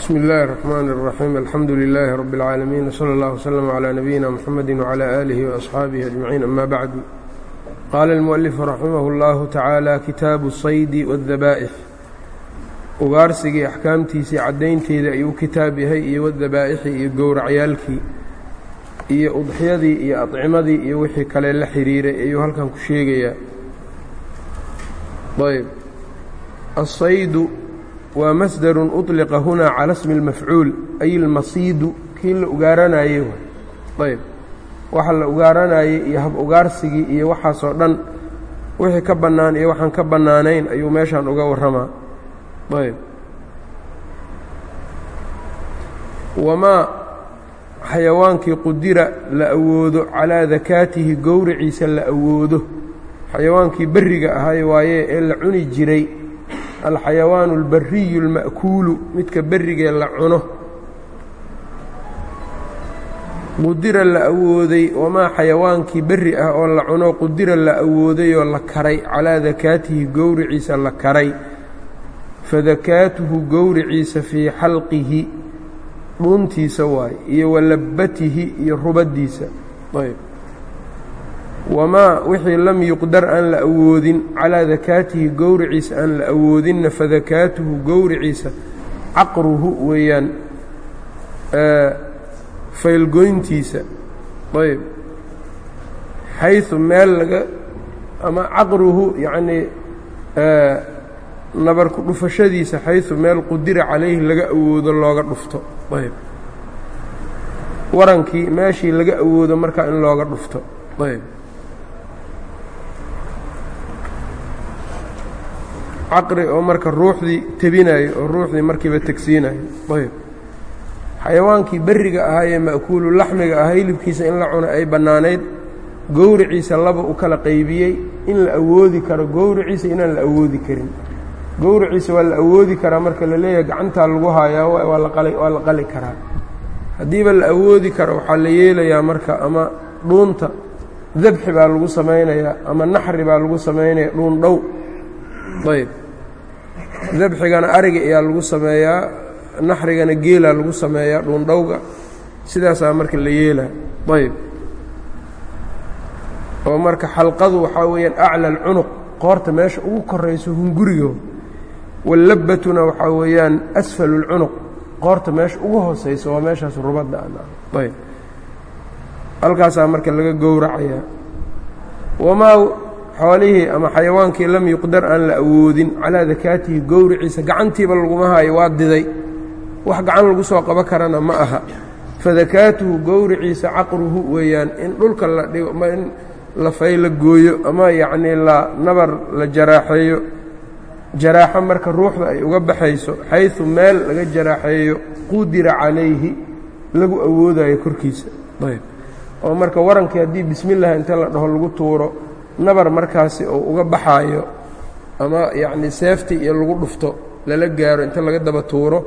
bsmi اllahi الرحmn الرaxيim alxamdu لilaahi rab اlcaalamiin wslى اllah wslm عlى nabiyina mxamedi wعlى alihi وaصxaabihi aجmaciin ama bacdu qaala اlmuؤalifu raximah اllahu tacaala kitaabu الsaydi wالdabaa'ix ugaarsigii axkaamtiisii caddaynteeda ayuu kitaab yahay iyo wadabaa'ixi iyo gowracyaalkii iyo udxiyadii iyo aطcimadii iyo wixii kale la xiriiray ayuu halkan ku sheegayaa ayb asaydu waa masdarun uطliqa hunaa cala smi اlmafcuul ay ilmasiidu kii la ugaaranaayey ayb. Waxa la ugaaranaayey iyo hab ugaarsigii iyo waxaasoo dhan wixii ka bannaan iyo waxaan ka bannaanayn ayuu meeshaan uga warramaa. Ayb. Wamaa xayawaankii qudira la awoodo calaa dakaatihi gowriciisa la awoodo. Xayawaankii berriga ahay waayee ee la cuni jiray alxayawaanu albariyu اlma'kuulu midka berrigee la cuno. Qudira la awooday wamaa xayawaankii berri ah oo la cuno qudira la awoodayoo la karay calaa dakaatihi gowriciisa la karay. Fadakaatuhu gowriciisa fii xalqihi dhuuntiisa waaye iyo walabbatihi iyo rubaddiisa. Ayb wamaa wixii lam yuqdar aan la awoodin calaa dakaatihi gowriciisa aan la awoodinna fadakaatuhu gowriciisa caqruhu weeyaan faylgoyntiisa ayb xayثu meel laga ama caqruhu yacnii nabarku dhufashadiisa xayثu meel qudira calayhi laga awoodo looga dhufto ayb warankii meeshii laga awoodo markaa in looga dhufto ayb caqri oo marka ruuxdii tebinayo oo ruuxdii markiiba tegsiinayo ayb xayawaankii berriga ahaa ee ma'kuulu laxmiga ah hilibkiisa in la cuno ay bannaanayd gowriciisa laba u kala qaybiyey in la awoodi karo gowriciisa inaan la awoodi karin. Gowriciisa waa la awoodi karaa marka la leeyahay gacantaa lagu haayaa waa laqali waa la qali karaa. Haddiiba la awoodi karo waxaa la yeelayaa marka ama dhuunta dabxi baa lagu samaynayaa ama naxri baa lagu samaynaya dhuun dhow. Ayb dabxigana ariga ayaa lagu sameeyaa naxrigana geelaa lagu sameeyaa dhuundhowga. Sidaasaa marka la yeelaa ayb oo marka xalqadu waxaa weeyaan acla alcunuq qoorta meesha ugu korayso hungurigo wallabbatuna waxaa weeyaan asfalu اlcunuq qoorta meesha ugu hoosayso waa meeshaas rubadda ayb halkaasaa marka laga gowracayaa. Wamaa xoolihii ama xayawaankii lam yuqdar aan la awoodin calaa dakaatihi gowriciisa gacantiiba laguma haayo waa diday. Wax gacan lagu soo qabo karana ma aha. Fadakaatuhu gowriciisa caqruhu weeyaan in dhulka la dhigo in la fay la gooyo ama yacnii la nabar la jaraaxeeyo. Jaraaxo marka ruuxda ay uga baxayso xayثu meel laga jaraaxeeyo qudira calayhi lagu awoodayo korkiisa. Ayb. Oo marka warankii haddii bismi llahi inta la dhaho lagu tuuro nabar markaasi uu uga baxaayo ama yacnii seefti iyo lagu dhufto lala gaaro inta laga daba tuuro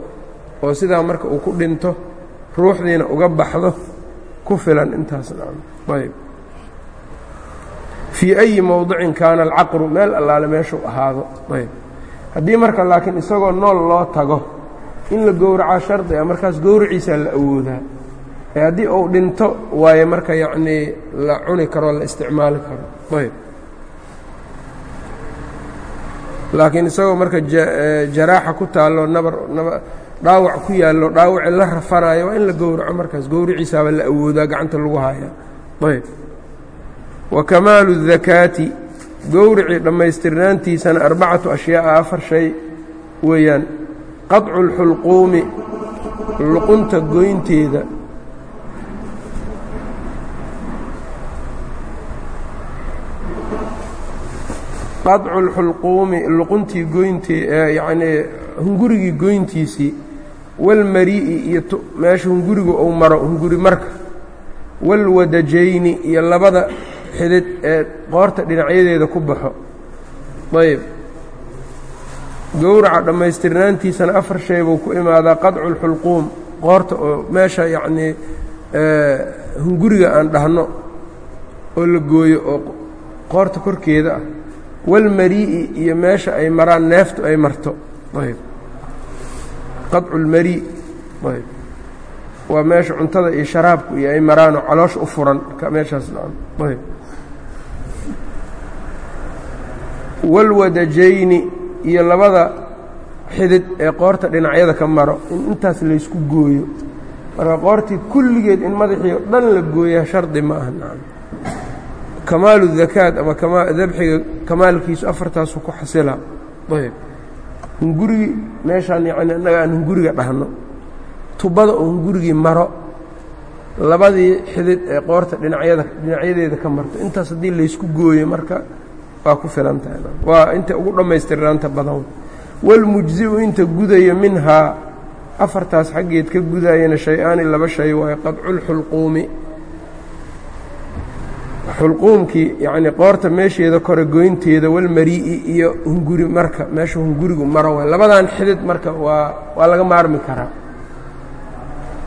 oo sidaa marka uu ku dhinto ruuxdiina uga baxdo ku filan intaasna ayb fii ayi mowdicin kaana alcaqru meel allaale meeshuu ahaado. Ayb haddii marka laakiin isagoo nool loo tago in la gowracaa shardi ah markaas gowriciisaa la awoodaa. Ee haddii uu dhinto waaye marka yacnii la cuni karoo la isticmaali karo. Ayb laakiin isagoo marka jaraaxa ku taallo nabar naba dhaawac ku yaallo dhaawaci la rafanaayo waa in la gowraco markaas. Gowriciisaaba la awoodaa gacanta lagu haaya. Ayb. Wa kamaalu dakaati gowricii dhammaystirnaantiisana arbacatu ashyaa'a afar shay weeyaan. Qaطcu اlxulquumi luqunta goynteeda qadcu lxulquumi luquntii goyntii yacnii hungurigii goyntiisii walmarii'i iyo meesha hungurigu uu maro hunguri marka. Walwadajayni iyo labada xidid ee qoorta dhinacyadeeda ku baxo. Ayb gowraca dhammaystirnaantiisana afar shaybuu ku imaadaa qadcu lxulquum qoorta oo meesha yacnii hunguriga aan dhahno oo la gooyo oo qoorta korkeeda ah walmarii'i iyo meesha ay maraan neeftu ay marto ayb qaطcu اlmari ayb waa meesha cuntada iyo sharaabku iyo ay maraanoo caloosha u furan meeshaas ayb walwadajayni iyo labada xidid ee qoorta dhinacyada ka maro in intaas laysku gooyo marka qoortii kulligeed in madaxii o dhan la gooyaa shardi ma aha kamaalu dakaad ama dabxiga kamaalkiisu afartaasu ku xasila. Ayb hungurigii meeshaan yacni innaga aan hunguriga dhahno tubada oo hungurigii maro labadii xidid ee qoorta dhinacyada dhinacyadeeda ka marto intaas haddii laysku gooyo marka waa ku filan tahay waa inta ugu dhammaystirnaanta badan. Walmujzi'u inta gudaya minhaa afartaas xaggeed ka gudaayana shay-aani laba shay waayo qadculxulquumi xulquumkii yacnii qoorta meesheeda kore goynteeda walmarii'i iyo hunguri marka meesha hungurigu maro waay labadan xidid marka waa waa laga maarmi karaa.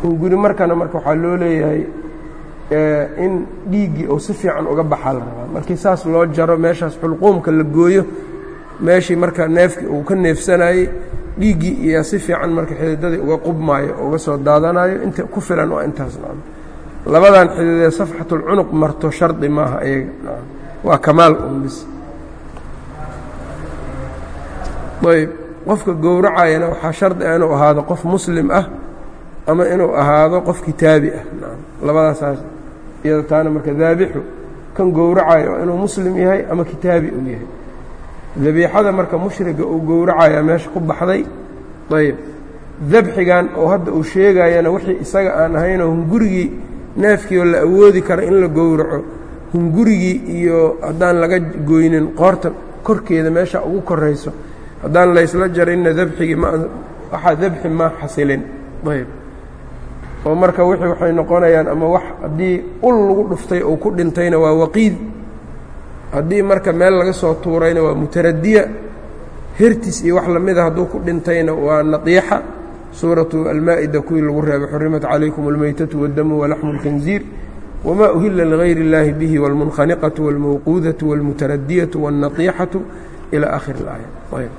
Hunguri markana marka waxaa loo leeyahay in dhiiggii uu si fiican uga baxaa la rabaa. Markii saas loo jaro meeshaas xulquumka la gooyo meeshii marka neefkii uu ka neefsanayey dhiiggii iyo si fiican marka xididadii uga qubmaayo uga soo daadanayo inta ku filan waa intaas labadan xididee safxatulcunuq marto shardi maaha iyaga waa kamaal un bis ayb qofka gowracayana waxaa shardi ah inuu ahaado qof muslim ah ama inuu ahaado qof kitaabi ah. Labadaasaas iyada taana marka daabixu kan gowracayo inuu muslim yahay ama kitaabi uu yahay. Dabiixada marka mushriga uu gowracaya meesha ku baxday ayb dabxigan oo hadda uu sheegayana wixii isaga aan ahaynoo hungurigii neefkii oo la awoodi kara in la gowraco hungurigii iyo haddaan laga goynin qoorta korkeeda meesha ugu korayso haddaan laysla jarinna dabxigii ma waxaa dabxi ma xasilin. Ayb oo marka wixii waxay noqonayaan ama wax haddii ul lagu dhuftay oo ku dhintayna waa waqiid. Haddii marka meel laga soo tuurayna waa mutaradiya hertis iyo wax lamida hadduu ku dhintayna waa nadiixa suuratu almaa'ida kuwii lagu reebay xurimat calaykum almaytatu waaddamu walaxmu اlkhinziir wma uhila ligayr اllaahi bihi wاlmunkhaniqatu wاlmawquudatu wاlmutaradiyatu wاlnatiixatu ilaa akhiri اlaaya ayb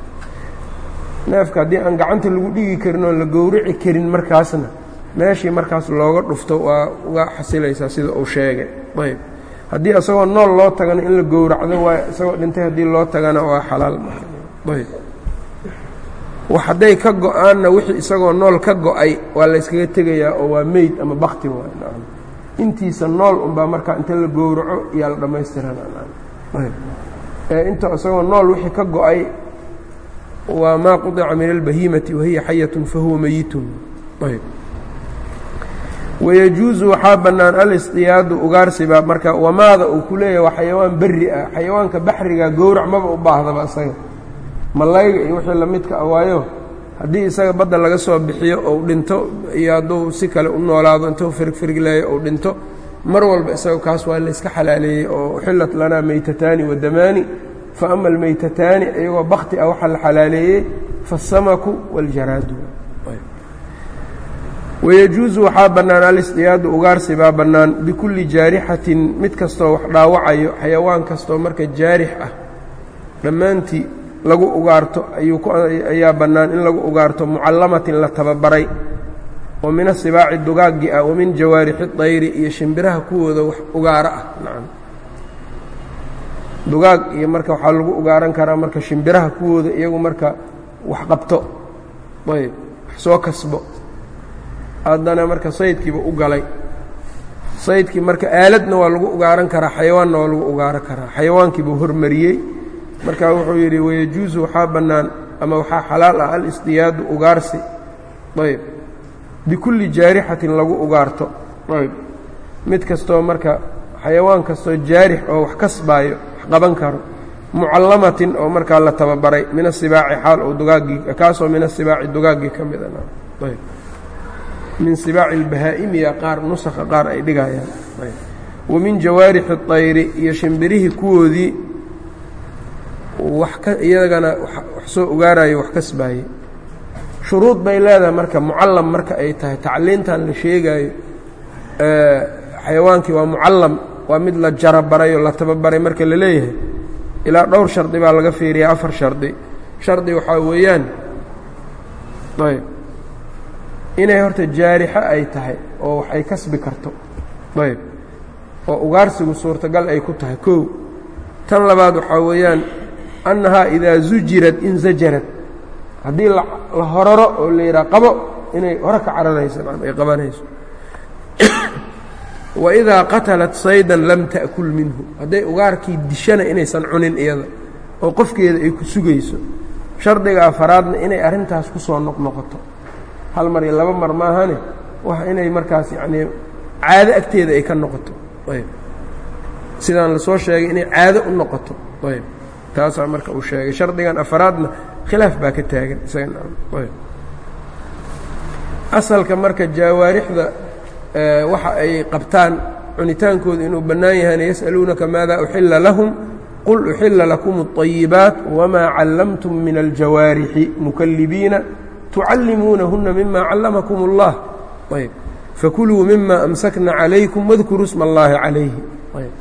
neefka haddii aan gacanta lagu dhigi karin oon la gowrici karin markaasna meeshii markaas looga dhufto waa uga xasilaysaa sida uu sheegay ayb haddii isagoo nool loo tagana in la gowracdo waa isagoo dhintay haddii loo tagana waa xalaal ayb wax hadday ka go'aanna wixii isagoo nool ka go'ay waa layskaga tegayaa oo waa meyd ama bakti waay. Intiisa nool unbaa markaa inta la gowraco iyaa la dhammaystirana ayb ee inta isagoo nool wixii ka go'ay waa maa qudica min albahiimati wahiya xayatun fahuwa meyitun wayajuusu waxaa bannaan alisdiyaadu ugaarsibaa marka wamaada uu ku leeyahay waa xayawaan berri ah xayawaanka baxriga gowrac maba u baahdaba isaga malayga iyo wixii lamidka ah waayo haddii isaga badda laga soo bixiyo ou dhinto iyo hadduu si kale u noolaado intuu firgfirgileeyo ou dhinto mar walba isaga kaas waa layska xalaaleeyey oo uxillat lanaa meytataani wadamaani fa ama almeytataani iyagoo bakti ah waxaa la xalaaleeyey faasamaku waاljaraadu wayajuusu waxaa bannaan alisdiyaadu ugaarsi baa bannaan bikulli jaarixatin mid kastoo wax dhaawacayo xayawaan kastoo marka jaarix ah dhammaantii lagu ugaarto ayaa bannaan in lagu ugaarto mucallamatin la tababaray oo min asibaaci dugaaggii ah wa min jawaarixi dayri iyo shimbiraha kuwooda wax ugaaro ah. Nacam. Dugaag iyo marka waxaa lagu ugaaran karaa marka shimbiraha kuwooda iyagu marka wax qabto. Ayb wax soo kasbo. Haddana marka saydkiiba u galay. Saydkii marka aaladna waa lagu ugaaran karaa xayawaanna waa lagu ugaaran karaa. Xayawaankiibuu hormariyey marka wuxuu yidhi wayajuusu waxaa bannaan ama waxaa xalaal ah al-isdiyaadu ugaarsi. Ayb. Bikulli jaarixatin lagu ugaarto. Ayb. Mid kastoo marka xayawaan kastoo jaarix oo wax kasbaayo wax qaban karo mucallamatin oo markaa la tababaray min asibaaci xaal oo dugaaggii kaasoo min asibaaci dugaaggii ka mid ayb. Min sibaaci albahaa'imiya qaar nusakha qaar ay dhigayaan. Wa min jawaarixi اطayri iyo shimbirihii kuwoodii iyagana wax soo ugaarayo wax kasbaayey shuruud bay leedahay marka mucallam marka ay tahay. Tacliintan la sheegaayo xayawaankii waa mucallam waa mid la jarabaray oo la tababaray marka la leeyahay. Ilaa dhowr shardi baa laga fiiriya afar shardi. Shardi waxaa weeyaan ayb. Inay horta jaarixo ay tahay oo wax ay kasbi karto. Ayb. Oo ugaarsigu suurtagal ay ku tahay. Kow. Tan labaad waxaa weeyaan annahaa idaa zujirad inzajarad haddii la horaro oo la yidhaha qabo inay hore ka cararayso ay qabanayso. Waidaa qatalat saydan lam ta'kul minhu. Hadday ugaarkii dishana inaysan cunin iyada oo qofkeeda ay ku sugayso shardiga afaraadna inay arrintaas ku soo noqnoqoto hal mar iyo laba mar maahane wax inay markaas yacnii caado agteeda ay ka noqoto. Ayb. Sidaan la soo sheegay inay caado u noqoto. Ayb taasaa marka uu sheegay shardigan afaraadna khilaaf baa ka taagan isaganayb asalka marka jaawaarixda waxa ay qabtaan cunitaankooda inuu bannaan yahayna yas'aluunaka maada uxilla lahum qul uxilla lakum الطayibaat wmaa callamtum min aljawaarixi mukalibiina tucallimuunahuna mima callamakum اllah ayb fakuluu mima amsakna calaykum wadkuruu sma اllahi calayhi ayb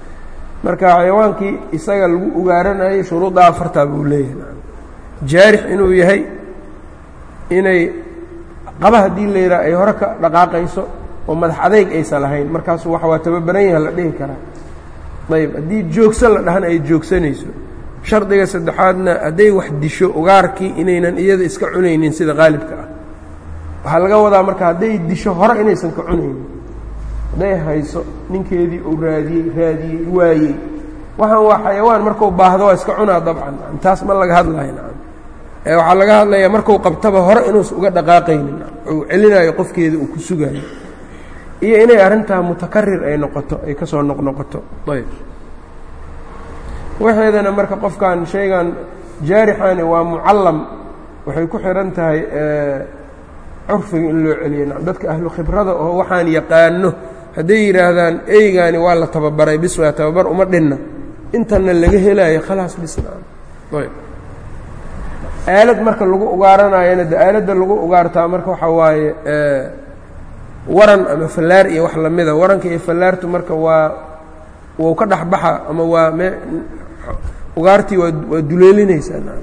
marka xayawaankii isaga lagu ugaaranayay shuruudda afartaa buu leeyahay. Jaarix inuu yahay inay qaba haddii la yidhaha ay hore ka dhaqaaqayso oo madax adayg aysan lahayn markaasu wax waa tababaran yaha la dhihi karaa. Ayb haddii joogsan la dhahana ay joogsanayso shardiga saddexaadna hadday wax disho ugaarkii inaynan iyada iska cunaynin sida qaalibka ah. Waxaa laga wadaa marka hadday disho hore inaysan ka cunaynin hadday hayso ninkeedii uu raadiyey raadiyey waayey. Waxaan waa xayawaan markuu baahdo waa iska cunaa dabcan. Taas ma laga hadlayo ee waxaa laga hadlayaa marku qabtaba hore inuusan uga dhaqaaqaynin uu celinayo qofkeeda uu ku sugaayo iyo inay arrintaa mutakarir ay noqoto ay ka soo noqnoqoto ayb. Waxeedana marka qofkan shaygan jaarixani waa mucallam. Waxay ku xihan tahay curfiga in loo celiyo dadka ahlu khibrada oo waxaan yaqaano hadday yidhaahdaan eygaani waa la tababaray bis waa tababar uma dhinna. Intana laga helaayo khalaas bisnaan ayb. Aalad marka lagu ugaaranayana de aaladda lagu ugaartaa marka waxaa waaye waran ama fallaar iyo wax lamida waranka iyo fallaartu marka waa wau ka dhexbaxa ama waa me ugaartii waa waa duleelinaysaa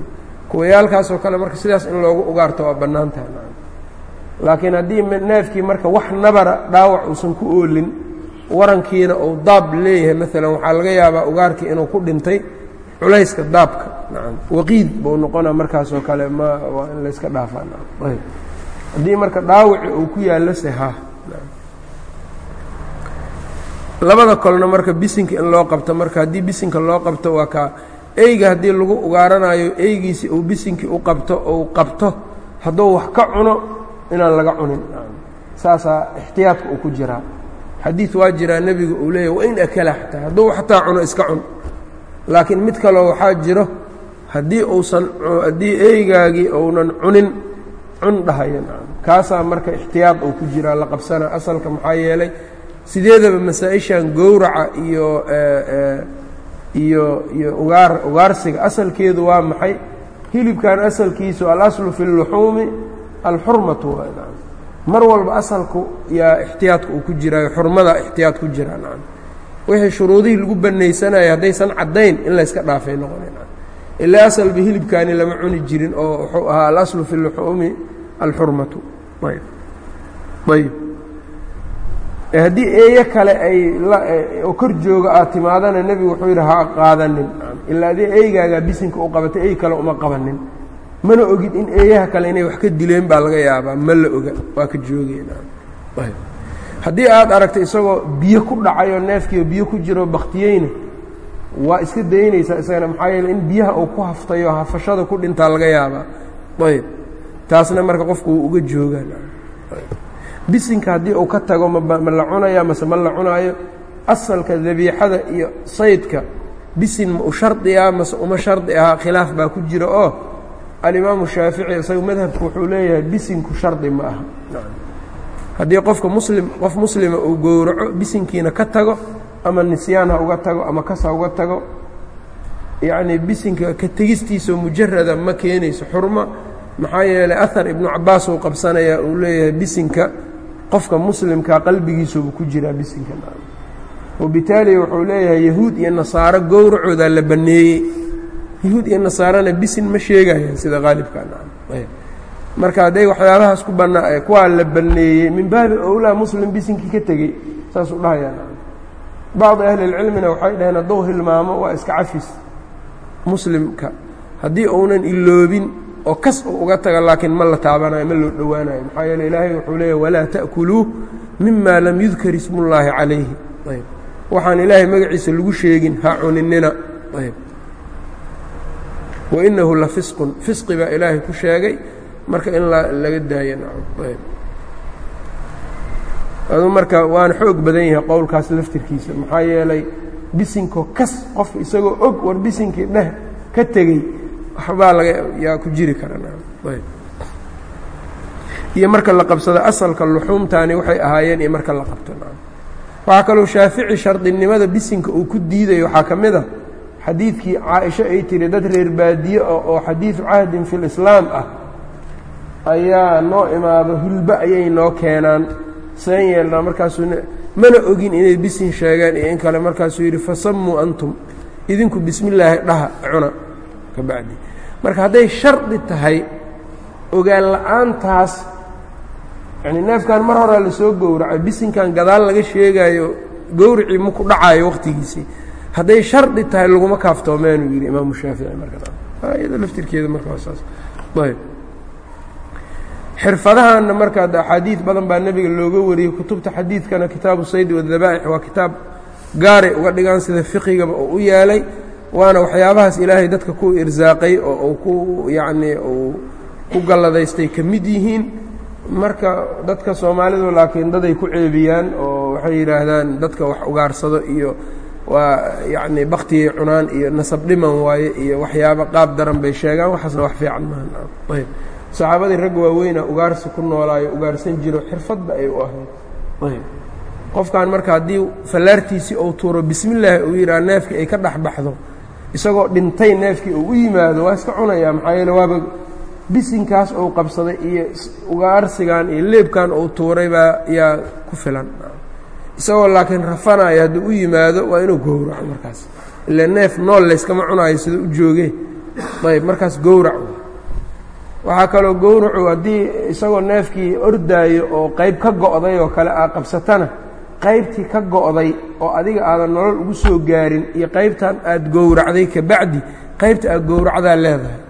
kuwayaalkaasoo kale marka sidaas in loogu ugaarto waa bannaan tahay laakiin haddii neefkii marka wax nabara dhaawac uusan ku oolin warankiina uu daab leeyahay maalan waxaa laga yaabaa ugaarkii inuu ku dhintay culayska daabka. Waqiid buu noqona markaasoo kale ma waa in layska dhaafaa. Ayb haddii marka dhaawaci uu ku yaallo se ha labada kolna marka bisinka in loo qabto marka haddii bisinka loo qabto waa kaa eyga haddii lagu ugaaranayo eygiisi uu bisinkii u qabto ou qabto hadduu wax ka cuno inaan laga cunin. Saasaa ixtiyaadka uu ku jiraa xadiid waa jiraa nebiga uu leeyahy wain akala xataa. Hadduu xataa cuno iska cun. Laakiin mid kaloo waxaa jiro haddii uusan haddii eygaagii uunan cunin cun dhahaya kaasaa marka ixtiyaad uu ku jiraa la qabsana. Asalka maxaa yeelay sideedaba masaa-ishan gowraca iyo iyo iyo ugaar ugaarsiga asalkeedu waa maxay? Hilibkan asalkiisu alaslu fi اluxuumi alxurmatu mar walba asalku yaa ixtiyaadka uu ku jiraayo xurmada ixtiyaad ku jiraa nacam wixii shuruudihii lagu banaysanaya haddaysan caddayn in layska dhaafay noqona ilaa asalba hilibkaani lama cuni jirin oo wuxuu ahaa alaslu fi اluxuumi alxurmatu. Ayb ayb haddii eeyo kale ay oo kor jooga aad timaadana nebigu wuxuu yidhi ha qaadanin. Ilaa adii eygaagaa bisinka u qabatay ey kale uma qabanin mana ogid in eeyaha kale inay wax ka dileen baa laga yaabaa. Ma la oga. Waa ka joogayna haddii aad aragta isagoo biyo ku dhacayoo neefkiioo biyo ku jiroo baktiyeyna waa iska daynaysaa isagana. Maxaa yeele in biyaha uu ku haftayo hafashada ku dhintaa laga yaabaa. Ayb taasna marka qofku wuu uga joogaan. Bisinka haddii uu ka tago ma la cunaya mase ma la cunaayo? Asalka dabiixada iyo saydka bisin ma u shardiyaa mase uma shardi ahaa? Khilaaf baa ku jira oo alimaamu shaafici isaga madhabku wuxuu leeyahay bisinku shardi ma aha. Haddii qofka muslim qof muslima uu gowraco bisinkiina ka tago ama nisyaan ha uga tago ama kas ha uga tago yacnii bisinka ka tegistiisao mujarada ma keenayso xurmo maxaa yeelay ahar ibnu cabaas uu qabsanayaa uu leeyahay bisinka qofka muslimkaa qalbigiisubu ku jiraa bisinka. Wabitaali wuxuu leeyahay yahuud iyo nasaaro gowracoodaa la banneeyey yahuud iyo nasaarana bisin ma sheegayaan sida qaalibkaa marka hadday waxyaabahaas ku bannaa kuwaa la banneeyey min baabi owlaa muslim bisinkii ka tegey saasuu dhahayaan bacdi ahlilcilmina waxay dhaheen hadduu hilmaamo waa iska cafis muslimka. Haddii uunan iloobin oo kas uu uga taga laakiin ma la taabanayo ma loo dhowaanayo. Maxaa yeele ilaahay wuxuu leeyahy walaa ta'kuluu mima lam yudkar ismullaahi calayhi. Waxaan ilaahay magaciisa lagu sheegin ha cuninina wainahu la fisqun. Fisqi baa ilaahay ku sheegay. Marka in laga daayo adu marka waana xoog badan yahay qowlkaas laftirkiisa. Maxaa yeelay bisinkoo kas qofka isagoo og war bisinkii dheh ka tegey waxbaa laga yaa ku jiri karaa iyo marka la qabsado asalka luxuumtaani waxay ahaayeen iyo marka la qabto waxaa kaloo shaafici shardinimada bisinka uu ku diidayo waxaa ka mid a xadiidkii caaisho ay tiri dad reer baadiye ah oo xadiidu cahdin fi lislaam ah ayaa noo imaado hulba ayay noo keenaan. Seen yeelnaa markaasuu mana ogin inay bisin sheegeen iyo in kale markaasuu yidhi fasammuu antum idinku bismi illaahi dhaha cuna ka marka hadday shardi tahay ogaan la'aantaas yacni neefkan mar horaa la soo gowracay bisinkan gadaal laga sheegaayo gowricii maku dhacaayo wakhtigiisii hadday shardi tahay laguma kaaftoomeenu yidhi imaamu shaafici markaiyada laftirkeeda markaa saas. Ayb xirfadahanna markaa axaadiid badan baa nebiga looga wariyey kutubta xadiidkana kitaabu saydi wadabaa'ix waa kitaab gaaray uga dhigaan sida fiqigaba oo u yaalay waana waxyaabahaas ilaahay dadka ku irsaaqay oo uu ku yacnii uu ku galladaystay ka mid yihiin. Marka dadka soomaalidu laakiin daday ku ceebiyaan oo waxay yidhaahdaan dadka wax ugaarsado iyo waa yacnii baktigay cunaan iyo nasab dhiman waaye iyo waxyaabo qaab daran bay sheegaan. Waxaasna wax fiican maaha ayb. Saxaabadii ragga waaweyna ugaarsi ku noolaayo ugaarsan jiro xirfadba ay u ahayd. Ayb. Qofkan marka haddii fallaartiisii uu tuuro bismillaahi uu yidhaha neefkii ay ka dhex baxdo isagoo dhintay neefkii uu u yimaado waa iska cunayaa maxaa yeele waaba bisinkaas uu qabsaday iyo ugaarsigan iyo leebkan uu tuuray baa yaa ku filan isagoo laakiin rafanaya hadduu u yimaado waa inuu gowraco markaas. Ila neef nool layskama cunaayo sida u jooge ayb markaas gowrac waxaa kaloo gowracu haddii isagoo neefkii ordaayo oo qayb ka go'day oo kale aa qabsatana qaybtii ka go'day oo adiga aadan nolol ugu soo gaarin iyo qaybtan aad gowracday ka bacdi qaybta aad gowracdaa leedahay.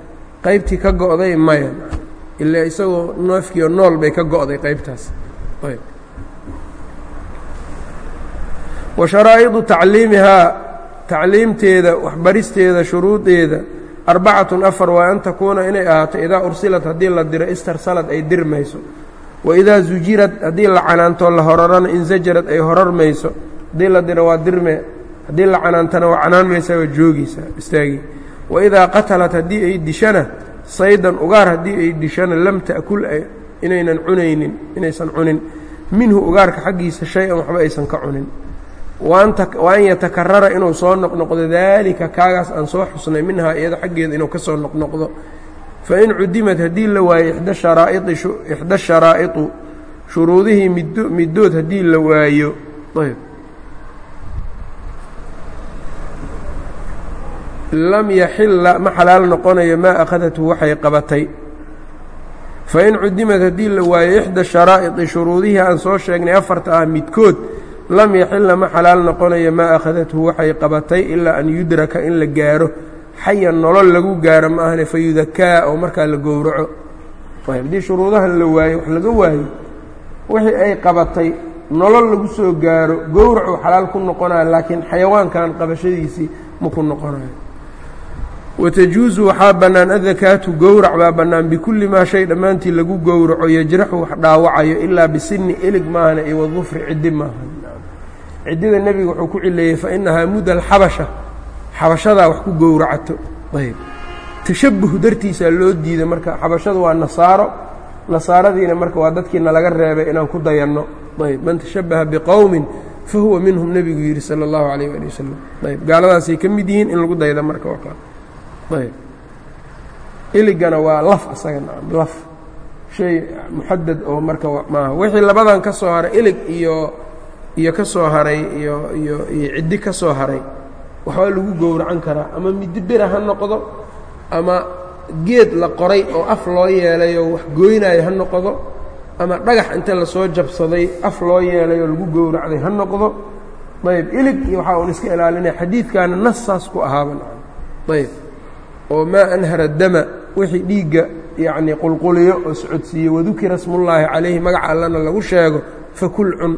Qaybtii ka go'day maya ilaa isagoo neefkiio nool bay ka go'day qaybtaas wa sharaa'idu tacliimihaa tacliimteeda waxbaristeeda shuruudeeda arbacatun afar waa an takuuna inay ahaato idaa ursilat haddii la diro istarsalad ay dirmayso wa idaa zujirad haddii la canaantoo la horarana insajarad ay horarmayso haddii la diro waa dirme haddii la canaantana waa canaanmaysaa waa joogaysaa istaagi. Wa idaa qatalat haddii ay dishana saydan ugaar haddii ay dishana lam ta'kul inaynan cunaynin inaysan cunin minhu ugaarka xaggiisa shay-an waxba aysan ka cunin wa an yatakarara inuu soo noqnoqdo daalika kaagaas aan soo xusnay minhaa iyada xaggeeda inuu ka soo noqnoqdo. Fain cudimad haddii la waayo ixda sharaa'iطu shuruudihii middood haddii la waayo. Lam yaxila ma xalaal noqonayo maa akhadathu waxay qabatay. Fain cudimad haddii la waayo ixda sharaa'idi shuruudihii aan soo sheegnay afarta ah midkood lam yaxila ma xalaal noqonayo maa akhadathu waxay qabatay ilaa an yudraka in la gaaro. Xayan nolol lagu gaaro ma ahne fa yudakaa oo markaa la gowraco. Haddii shuruudahan la waayo wax laga waayo wixii ay qabatay nolol lagu soo gaaro gowracu xalaal ku noqonayo laakiin xayawaankan qabashadiisii ma ku noqonayo watajuusu waxaa bannaan adakaatu gowrac baa bannaan bikulli maa shay dhammaantii lagu gowraco yajraxu wax dhaawacayo ilaa bisinni elig maahana iyo wadufri ciddi maahan ciddida nebiga wuxuu ku cileeyey fa inahaa muda alxabasha xabashadaa wax ku gowracato. Ayb tashabuh dartiisaa loo diiday marka xabashadu waa nasaaro nasaaradiina marka waa dadkiina laga reebay inaan ku dayanno. Ayb man tashabaha biqowmin fa huwa minhum nebigu yidhi sala allahu calayh waali wasalam ayb gaaladaasay ka mid yihiin in lagu dayda marka oo kale ayb iligana waa laf asaga nacam laf. Shay muxadad oo marka maaha. Wixii labadan ka soo haray ilig iyo iyo ka soo haray iyo iyo iyo ciddi ka soo haray waxbaa lagu gowracan karaa. Ama midi ha noqdo ama geed la qoray oo af loo yeelayoo wax gooynaayo ha noqdo ama dhagax inta la soo jabsaday af loo yeelay oo lagu gowracday ha noqdo. Ayb ilig iyo waxaa uun iska ilaalinaya xadiidkaana nas saas ku ahaaba ayb oo maa anhara dama wixii dhiigga yacnii qulquliyo oo socodsiiye wadukira smullaahi calayhi magaca allana lagu sheego fakul cun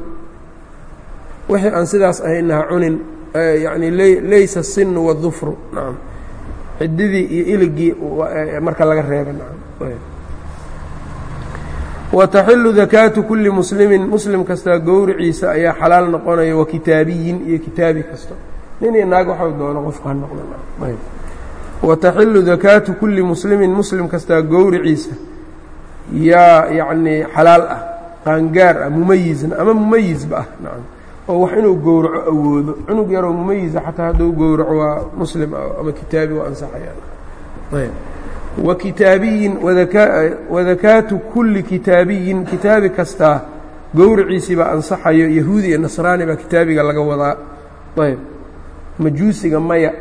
wixii aan sidaas ahaynha cunin yani laysa sinu wadufru naam. Xididii iyo iligii marka laga reeba naam. Wataxilu dakaatu kuli muslimin muslim kastaa gowriciisa ayaa xalaal noqonaya wakitaabiyin iyo kitaabi kasta. Nin iyo naag waxau doono qofku ha noqdo wataxilu dakaatu kuli muslimin muslim kastaa gowriciisa yaa yanii xalaal ah qaangaar ah mumayizna ama mumayizba ah naam oo wax inuu gowraco awoodo. Cunug yaroo mumayiza xataa hadduu gowraco waa muslim ama kitaabi waa ansaxayaan ayb. Wa kitaabiyin wadakaatu kulli kitaabiyin kitaabi kastaa gowriciisii baa ansaxayo yahuudi iyo nasraani baa kitaabiga laga wadaa. Ayb. Majuusiga maya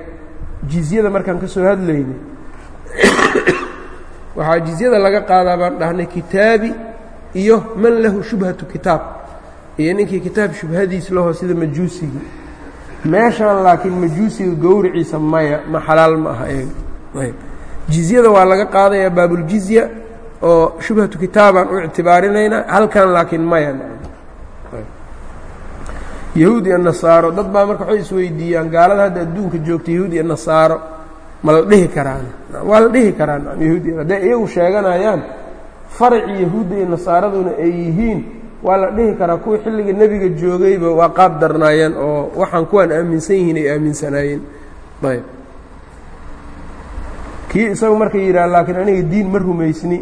jizyada markaan ka soo hadlaynay waxaa jizyada laga qaadaa baan dhahnay kitaabi iyo man lahu shubhatu kitaab iyo ninkii kitaab shubhadiis laho sida majuusiga. Meeshaan laakiin majuusiga gowriciisa maya ma xalaal ma aha eeg ayb. Jizyada waa laga qaadayaa baabuljizya oo shubhatu kitaabaan u ictibaarinaynaa halkan laakiin maya yahuud iyo nasaaro dad baa marka waxay isweydiiyaan gaalada hadda adduunka joogta yahuud iyo nasaaro ma la dhihi karaan? Waa la dhihi karaa yahuud hadday iyagu sheeganayaan faracii yahuudda iyo nasaaraduna ay yihiin waa la dhihi karaa kuwii xilliga nebiga joogayba waa qaab darnaayeen oo waxaan kuwaan aaminsan yihiin ay aaminsanaayeen. Ayb. Kii isagu marka yidhaha laakiin aniga diin ma rumaysni.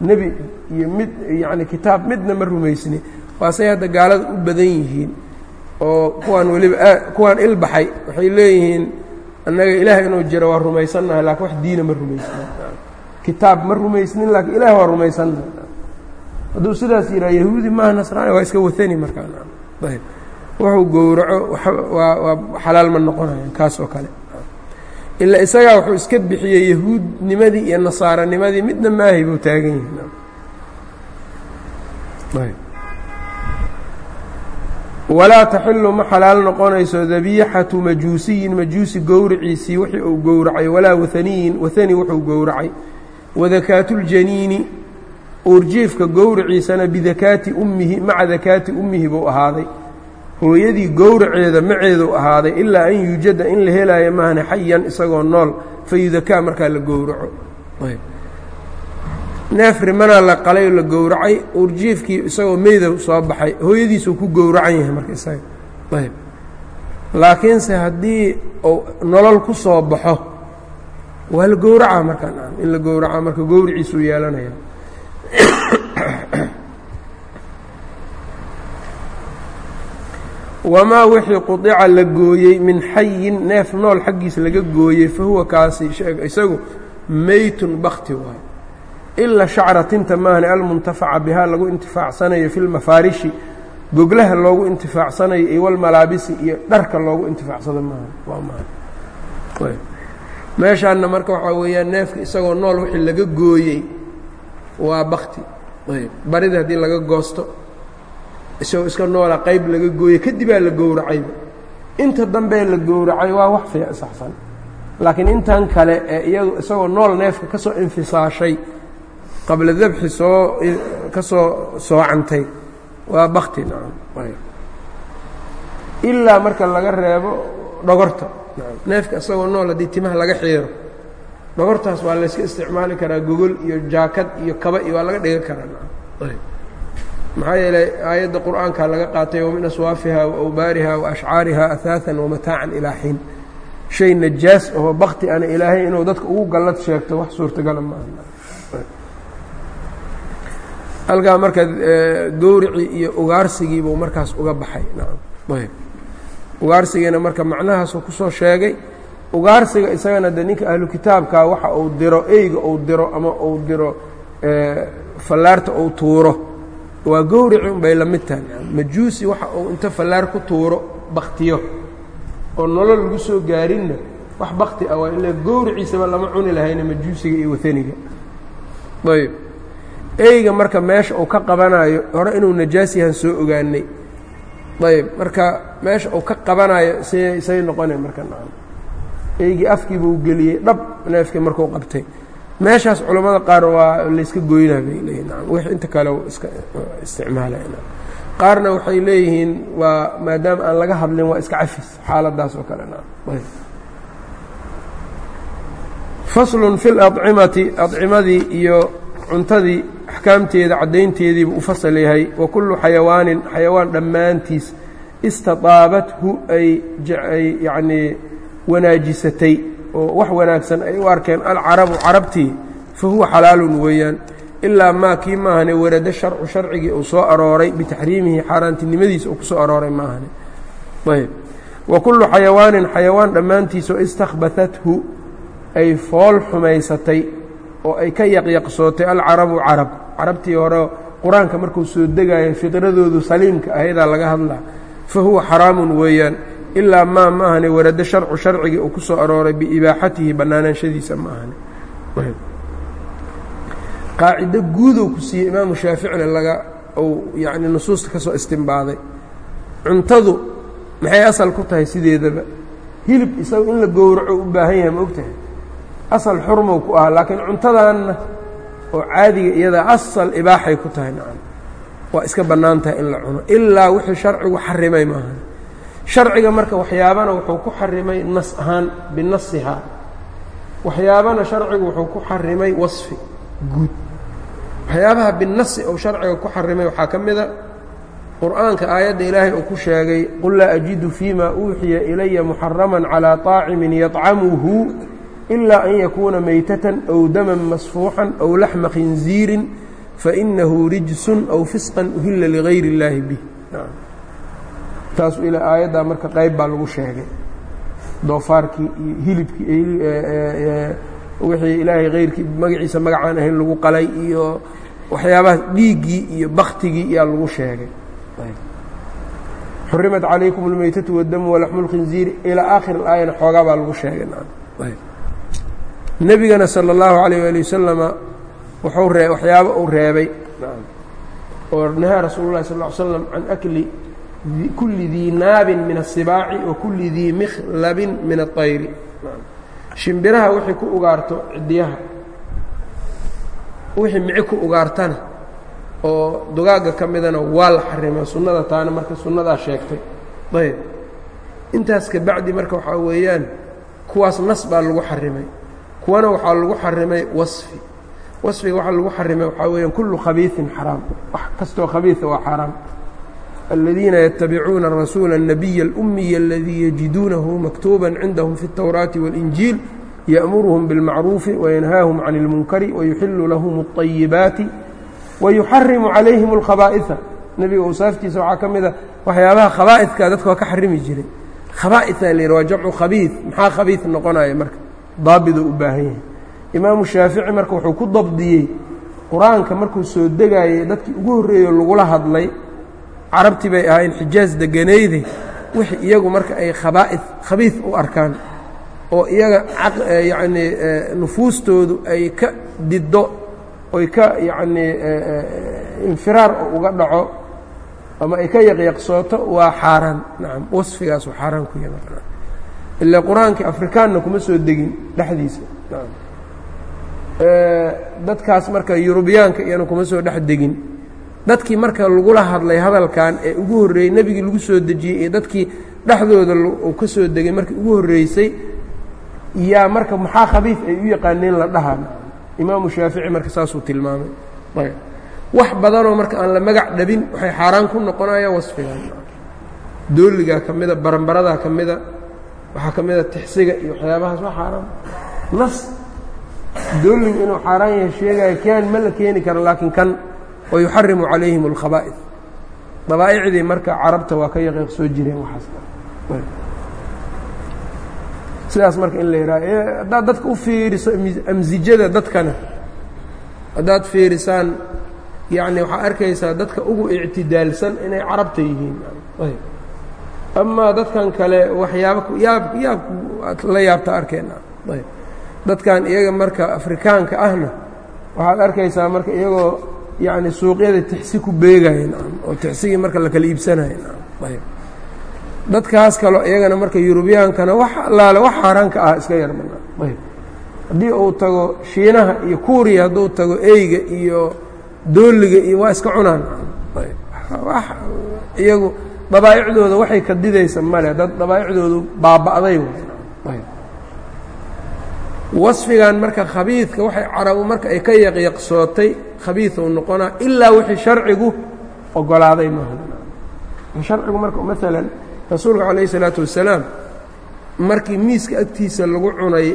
Nebi iyo mid yacni kitaab midna ma rumaysni. Waasay hadda gaalada u badan yihiin oo kuwaan weliba kuwaan ilbaxay waxay leeyihiin annaga ilaah inuu jiro waa rumaysannahay lakiin wax diina ma rumaysnin kitaab ma rumaysnin laakiin ilaah waa rumaysannahay hadduu sidaas yidhaha yahuudi maaha nasraani waa iska watani markaa ayb wuxuu gowraco waa xalaal ma noqonayan kaas oo kale. Ilaa isagaa wuxuu iska bixiyey yahuudnimadii iyo nasaaranimadii midna maahay buu taagan yahi walaa taxilu ma xalaal noqonayso dabiixatu majuusiyin majuusi gowriciisii wixii uu gowracay walaa waaniyin waani wuxuu gowracay. Wadakaatuljaniini uurjiifka gowriciisana bidakaati ummihi maca dakaati ummihi buu ahaaday. Hooyadii gowraceeda maceedu ahaaday ilaa an yuujada in la helaayo maahane xayan isagoo nool fayudakaa markaa la gowraco. Neef rimanaa la qalay oo la gowracay uurjiifkii isagoo meydow soo baxay hooyadiisuu ku gowracan yahay marka isaga. Ayb. Laakiinse haddii uu nolol ku soo baxo waa la gowracaa markaa in la gowracaa marka gowriciisuu yeelanaya wamaa wixii qudica la gooyey min xayin neef nool xaggiisa laga gooyey fa huwa kaasi isagu meytun bakti waayo ila shacra tinta maahane almuntafaca bihaa lagu intifaacsanayo fi lmafaarishi goglaha loogu intifaacsanayo iyo walmalaabisi iyo dharka loogu intifaacsado maahan waa maahan meeshaanna marka waxaa weeyaan neefka isagoo nool wixii laga gooyey waa bakti. Barida haddii laga goosto isagoo iska noola qayb laga gooyey kadibaa la gowracayba inta dambee la gowracay waa wax fiic saxsan. Laakiin intan kale ee iyadu isagoo nool neefka ka soo infisaashay qabla dabxi soo ka soo soocantay waa bakti ilaa marka laga reebo dhogorta neefka isagoo nool haddii timaha laga xiiro dhogortaas waa layska isticmaali karaa gogol iyo jaakad iyo kaba iyo waa laga dhigan karaa. Maxaa yeelay aayadda qur'aanka laga qaatay wamin aswaafiha waawbaariha waashcaariha ahaaثan wamataacan ilaa xiin. Shay najaas oo bakti ana ilaahay inuu dadka ugu gallad sheegto wax suurtagala maaha halkaa marka gowricii iyo ugaarsigiibuu markaas uga baxay. Ugaarsigiina marka macnahaasuu ku soo sheegay ugaarsiga isagana de ninka ahlu kitaabka waxa uu diro eyga uu diro ama uu diro fallaarta uu tuuro. Waa gowrici unbay la mid tahay. Majuusi waxa uu inta fallaar ku tuuro baktiyo oo nolol lagu soo gaarinna wax bakti ah waa ila gowriciisaba lama cuni lahayna majuusiga iyo wataniga. Ayb eyga marka meesha uu ka qabanayo hore inuu najaas yahan soo ogaanay. Ayb marka meesha uu ka qabanayo say say noqona marka eygii afkiibuu geliyey dhab neefkii markuu qabtay. Meeshaas culammada qaar waa layska goynaa bay leeyihiin wix inta kale iska isticmaalana qaarna waxay leeyihiin waa maadaama aan laga hadlin waa iska cafis xaaladaas oo kale faslun fi ladcimati adcimadii iyo cuntadii axkaamteeda caddaynteediibuu u fasal yahay. Wa kullu xayawaanin xayawaan dhammaantiis istadaabathu ay yacnii wanaajisatay oo wax wanaagsan ay u arkeen alcarabu carabtii fa huwa xalaalun weeyaan. Ilaa maa kii maahane warado sharcu sharcigii uu soo arooray bitaxriimihi xaaraantinimadiisa uu ku soo arooray maahane. Ayb wa kullu xayawaanin xayawaan dhammaantiisoo istakhbatathu ay fool xumaysatay oo ay ka yaqyaqsootay alcarabu carab. Carabtii hore qur'aanka markuu soo degayo fidradoodu saliimka ahaydaa laga hadlaa. Fa huwa xaraamun weeyaan ilaa maa ma warado sharcu sharcigii uu ku soo arooray biibaaxatihi bannaanaanshadiisa ma ahane qaacido guudou ku siiyey imaamu shaaficina laga uu yacni nusuusta ka soo istimbaaday cuntadu maxay asal ku tahay sideedaba? Hilib isaga in la gowraco u baahan yahay ma og tahay asal xurmow ku ahaa laakiin cuntadaanna oo caadiga iyadaa asal ibaaxay ku tahay nacam. Waa iska bannaan tahay in la cuno ilaa wixii sharcigu xarimay maaha sharciga marka waxyaabana wuxuu ku xarimay nas ahaan binasihaa waxyaabana sharcigu wuxuu ku xarimay wasfi guud waxyaabaha binasi ou sharciga ku xarimay waxaa ka mida qur'aanka aayadda ilaahay uu ku sheegay qul laa ajidu fiima uuxiya ilaya muxaraman calىa طaacimin yطcamuhu ilaa an yakuuna maytatan aw daman masfuuxan aw laxma khinziirin fainahu rijsun aw fisqan uhila ligayr اllaahi bih taasu ilaa aayaddaa marka qayb baa lagu sheegay doofaarkii iyo hilibkii wixii ilaahay hayrkii magaciisa magacaan ahayn lagu qalay iyo waxyaabahaas dhiiggii iyo baktigii iyaa lagu sheegay xurimat calaykum اlmaytatu wاdamu walaxmu اlkhinziiri ilaa aakhir اlaayana xoogaa baa lagu sheegay nebigana salى اllahu alayh ali wasalama wuxuu ree waxyaabo uu reebay oo nahaa rasuulu lahi sal ll ly slam can akli kulli dii naabin min asibaaci wa kulli dii mikhlabin min aayri shimbiraha wixii ku ugaarto ciddiyaha. Wixii mici ku ugaartana oo dugaagga ka midana waa la xarimaa sunnada taana marka sunnadaa sheegtay. Ayb. Intaas ka bacdi marka waxaa weeyaan kuwaas nas baa lagu xarimay. Kuwana waxaa lagu xarimay wasfi. Wasfiga waxaa lagu xarimay waxaa weeyaan kullu khabiiin xaraam. Wax kastoo khabiia waa xaaraam الذيina yتبicuuna الرasuuل النبي الأمiي الذي يجiduunahu مكتوبا عindهم في التوراaةi والإنجيل يأmرهم بالمعروف وينهاaهم عن المنكر ويحل لهم الطيبaaت ويحرم عaليهم الخبائثa nebiga awsaaftiisa waxaa ka mida waxyaabaha khabaaئثka dadka waa ka xarimi jiray khabaaئثa l waa jamcu khabiiث maxaa khabiiث noqonaya marka daabiduu u baahan yahay imaamu shaafici marka wuxuu ku dabdiyey qur-aanka markuu soo degayey dadkii ugu horreeyo lagula hadlay carabtii bay ahaayeen xijaas deganayde wixii iyagu marka ay khabaa'i khabiid u arkaan oo iyaga yacnii nufuustoodu ay ka diddo oy ka yacnii infiraar uga dhaco ama ay ka yaqyaqsooto waa xaaraan. Nacam wasfigaas xaaraan ku yahay ilaa qur'aankii afrikaanna kuma soo degin dhexdiisa. Nacam dadkaas marka yurubiyaanka iyana kuma soo dhex degin dadkii marka lagula hadlay hadalkan ee ugu horreeyey nebigii lagu soo dejiyey ee dadkii dhexdooda uu ka soo degay markii ugu horreysay yaa marka maxaa khabiif ay u yaqaaneen la dhaha imaamu shaafici marka saasuu tilmaamay. Ayb. Wax badanoo marka aan la magac dhabin waxay xaaraan ku noqonayaan wasfigan dooligaa ka mida baranbaradaa ka mida waxaa ka mida tixsiga iyo waxyaabahaas waa xaaraan. Nas dooliga inuu xaaraan yahay sheegaya kan ma la keeni karo laakiin kan wayuxarimu calayhim اlkhabaaئid dabaa'icdii marka carabta waa ka yaqiiq soo jireen waxaas sidaas marka in la yidhaha haddaad dadka u fiiriso amsijada dadkana haddaad fiirisaan yacni waxaa arkaysaa dadka ugu ictidaalsan inay carabta yihiin amaa dadkan kale waxyaaba yaab aad la yaabta arkeenna ayb dadkan iyaga marka afrikaanka ahna waxaad arkaysaa marka iyagoo yacni suuqyada tixsi ku beegaya oo tixsigii marka la kala iibsanaya ayb dadkaas kaloo iyagana marka yurubiyaankana wax allaale wax xaaraanka ah iska yar banaan ayb haddii uu tago shiinaha iyo kuuriya hadduu tago eyga iyo dooliga iyo waa iska cunaan ayb iyagu dabaa'icdooda waxay ka didaysa male dad dabaa'icdoodu baaba'day ayb wasfigan marka khabiidka waxay carabu marka ay ka yaqyaqsootay khabiid uu noqonaa ilaa wixii sharcigu ogolaaday maaha sharcigu marka maalan rasuulka calayh isalaatu wasalaam markii miiska agtiisa lagu cunay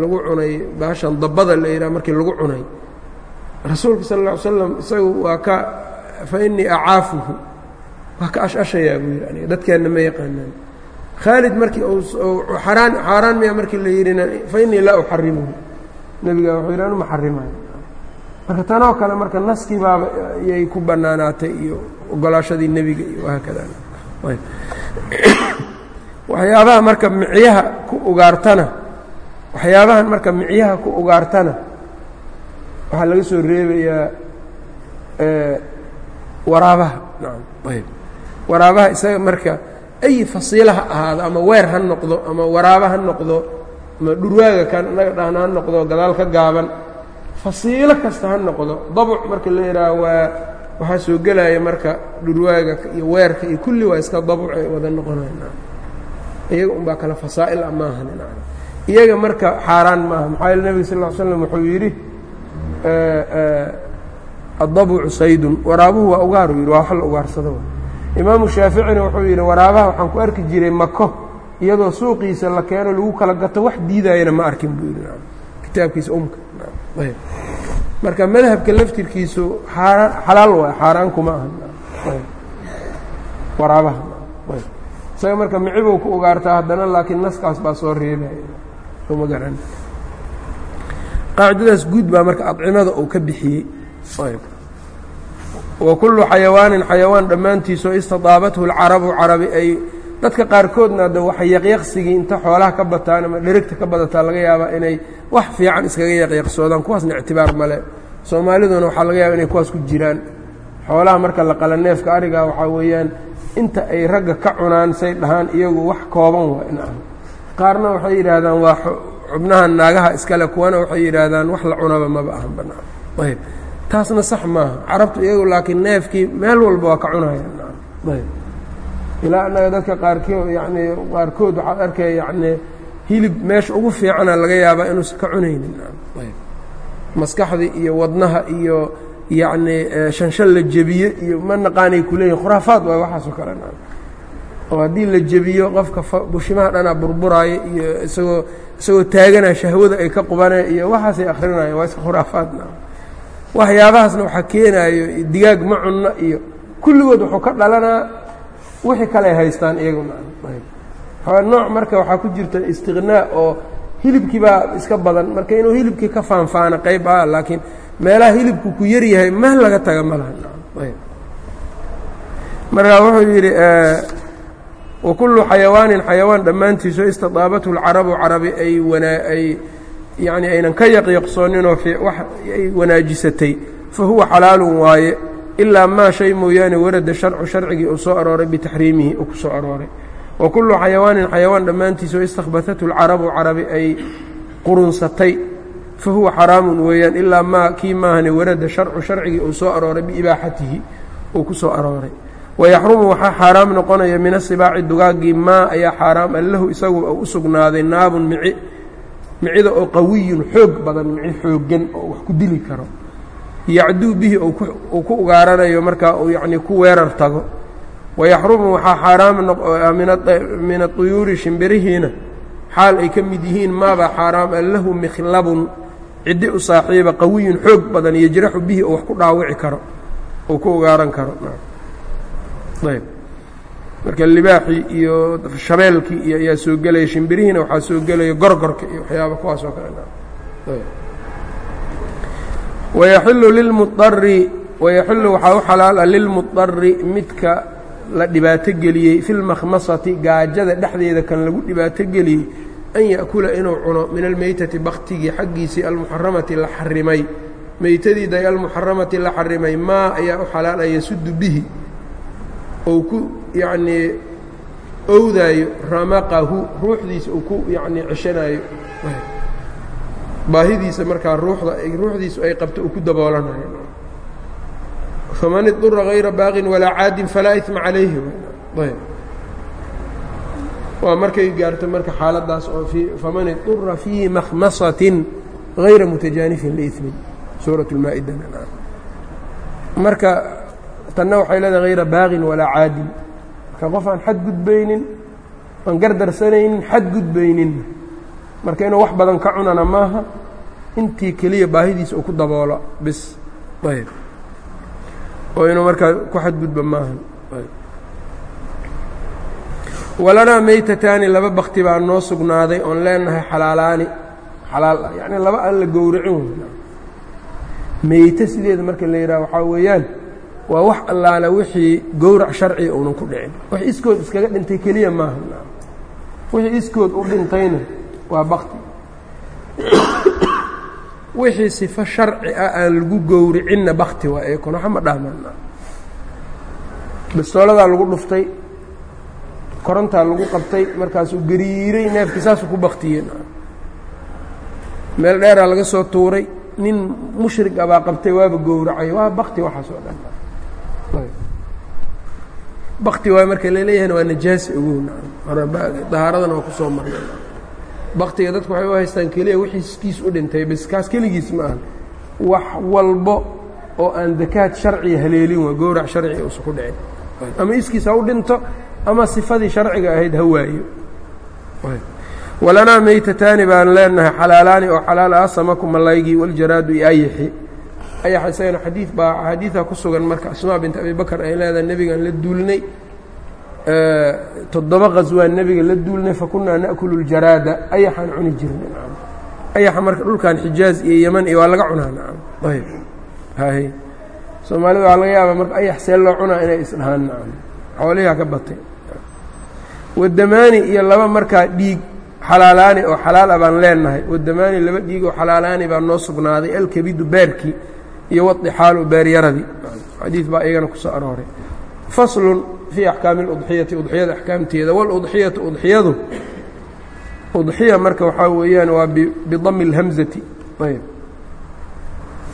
lagu cunay baashan dabbada la yidhaha markii lagu cunay rasuulka sal ly slam isagu waa ka fa innii acaafuhu waa ka ashashayaa buu yidhi aniga dadkeenna ma yaqaanaan khaalid markii araan xaaraan miya markii la yidhina fa laa uxarimuhu nebiga wuxuu yidhi anu ma xarimayo marka tanoo kale marka naskii baaba yay ku bannaanaatay iyo ogolaashadii nebiga iyo wahaakada waxyaabaha marka micyaha ku ugaartana waxyaabahan marka micyaha ku ugaartana waxaa laga soo reebayaa waraabaha. Waraabaha isaga marka ay fasiila ha ahaado ama weer ha noqdo ama waraaba ha noqdo ama dhurwaaga kan innaga dhahna ha noqdo gadaal ka gaaban fasiilo kasta ha noqdo. Dabuc marka la yidhaaha waa waxaa soo gelaya marka dhurwaaga iyo weerka iyo kulli waa iska dabuc ay wada noqonayan iyaga unbaa kale fasaa'il a maahan iyaga marka xaaraan maaha. Maxaa yaele nebiga sal ll slam wuxuu yidhi addabucu saydun. Waraabuhu waa ugaaru yidhi waa wax la ugaarsado imaamu shaaficina wuxuu yidhi waraabaha waxaan ku arki jiray mako iyadoo suuqiisa la keeno lagu kala gato wax diidayana ma arkin buu yidhi. Kitaabkiisa umka ayb. Marka madhabka laftirkiisu xalaal waay xaaraan kuma aha. Waraabaha isaga marka micibow ku ugaartaa haddana laakiin naskaas baa soo reebaya sooma garan. Qaacidadaas guud baa marka adcimada uu ka bixiyey wa kullu xayawaanin xayawaan dhammaantiisoo istidaabathu lcarabu carabi ay dadka qaarkoodna de waxa yaqyaqsigii inta xoolaha ka bataan ama dherigta ka badataa laga yaabaa inay wax fiican iskaga yaqyaqsoodaan kuwaasna ictibaar male soomaaliduna waxaa laga yaaba inay kuwaas ku jiraan. Xoolaha marka la qala neefka ariga waxaa weeyaan inta ay ragga ka cunaan say dhahaan iyagu wax kooban waa ah. Qaarna waxay yidhaahdaan waa xubnaha naagaha iskale kuwana waxay yidhaahdaan wax la cunaba maba ahan banaan. Ayb taasna sax maaha. Carabtu iyagu laakiin neefkii meel walba waa ka cunayaan ayb ilaa annaga dadka qaarkoo yacnii qaarkood waxaad arkaya yacnii hilib meesha ugu fiicana laga yaabaa inuusan ka cunaynin. Ayb maskaxdii iyo wadnaha iyo yacnii shanshan la jebiye iyo ma naqaanay kuleeyihin khuraafaad waay waxaasoo kale. Oo haddii la jebiyo qofka bushimaha dhanaa burburaayo iyo isagoo isagoo taagana shahwada ay ka qubaneen iyo waxaasay akrinayaan waa iska khuraafaadna waxyaabahaasna waxaa keenaayo digaag ma cunno iyo kulligood wuxuu ka dhalanaa wixii kale haystaan iyaguna marka waxaa ku jirta istiqnaa oo hilibkii iska badan marka inuu hilibkii ka faanfaano qayb ah laakiin meelaha hilibku ku yar yahay meel laga taga ma wuxuu yidhi wakullu xayawaanin xayawaan dhammaantiisoo istidaabathu lcarabu carabi ay wanaa ay yacni aynan ka yaqyaqsooninoo wax ay wanaajisatay fa huwa xalaalun waaye ilaa maa shay mooyaane warada sharcu sharcigii uu soo arooray bitaxriimihi uu ku soo arooray. Wa kullu xayawaanin xayawaan dhammaantiisoo istakhbatathu lcarabu carabi ay qurunsatay fa huwa xaraamun weeyaan ilaa maa kii maahane warada sharcu sharcigii uu soo arooray biibaaxatihi uu ku soo arooray. Wayaxrumu waxaa xaaraam noqonaya min asibaaci dugaaggii maa ayaa xaaraam an lahu isagu u sugnaaday naabun mici micida oo qawiyun xoog badan mici xooggan oo wax ku dili karo. Yacduu bihi uu ku ugaaranayo markaa uu yacnii ku weerar tago. Wayaxrumu waxaa xaaraam min aطuyuuri shimbirihiina. Xaal ay ka mid yihiin maabaa xaaraam an mikhlabun. Ciddi u saaxiiba qawiyun xoog badan yajraxu bihi oo wax ku dhaawici karo uu ku ugaaran karo. Ayb marka libaaxii iyo shabeelkii iyo ayaa soo gelaya shimbirihiina waxaa soo gelaya gorgorka iyo waxyaaba kuwaas kale. Wayaxilu lilmuari wayaxilu waxaa u xalaal ah lilmuari midka la dhibaato geliyey fi lmakhmasati gaajada dhexdeeda kan lagu dhibaato geliyey an ya'kula inuu cuno min almeytati baktigii xaggiisii almuxaramati la xarimay. Meytadiiday almuxaramati la xarimay maa ayaa u xalaal a yasudu bihi. Ou ku yacnii owdaayo ramaqahu ruuxdiisa uu ku yacnii ceshanaayo. Baahidiisa markaa ruuxda ruuxdiisu ay qabto uu ku daboolanayo. Faman idura hayra baaqin walaa caadin falaa ima calayhi. Ayb. Waa markay gaarto marka xaaladaas oo faman idura fii makhmasatin hayra mutajaanifin liimin suuraة اlmaa-ida marka tanna waxay leedahay hayra baaqin walaa caadin marka qof aan xad gudbaynin aan gardarsanaynin xad gudbaynin. Marka inuu wax badan ka cunana maaha intii keliya baahidiisa uu ku daboolo bis. Ayb. Oo inuu markaa ku xadgudba maaha. Walanaa meytataani laba bakti baa noo sugnaaday oon leenahay xalaalaani. Xalaal ah yacni laba aan la gowracin. Meyte sideeda marka la yidhaha waxaa weeyaan waa wax allaala wixii gowrac sharciga uunan ku dhicin. Wax iskood iskaga dhintay keliya maaha. Wixii iskood u dhintayna waa bakti. Wixii sifo sharci ah aan lagu gowricinna bakti waa eekon waxa ma dhahmana bastooladaa lagu dhuftay korontaa lagu qabtay markaasuu gariiray neefkii saasuu ku baktiyeen meel dheeraa laga soo tuuray nin mushrig a baa qabtay waaba gowracay. Waa bakti waxaas oo dhan bakti waa marka laleeyahayna waa najaasi ogow dahaaradana waa ku soo marnay. Baktiga dadku waxay u haystaan keliya wixiiskiis u dhintay bas kaas keligiis ma aha. Wax walbo oo aan dakaad sharciga haleelin waa gowrac sharciga usa ku dhicin ama iskiis ha u dhinto ama sifadii sharciga ahayd ha waayo. Walanaa meytataani baan leenahay xalaalaani oo xalaal ah samaku malaygii waljaraadu iyo ayaxi ayax isagana xadiid baa axaadiida ku sugan marka asmaa bint abi bakar ay leedahay nebigan la duulnay. Toddoba qaswaan nebiga la duulnay fakunaa na'kulu اljaraada ayaxaan cuni jirnay ayaxa marka dhulkan xijaaz iyo yeman iyo waa laga cunaa nacam ayb hay. Soomaalida waxaa laga yaabaa marka ayax see loo cunaa inay isdhahaan nacam xoolihaa ka batay. Wadamaani iyo laba markaa dhiig xalaalaani oo xalaal a baan leenahay. Wadamaani laba dhiig oo xalaalaani baa noo sugnaaday alkebidu beerkii iyo wadixaalu beeryaradii xadiid baa iyagana ku soo arooray faslun fii axkaami اludxiyati udxiyada axkaamteeda wاludxiyatu udxiyadu udxiya marka waxaa weeyaan waa bidami اlhamzati ayb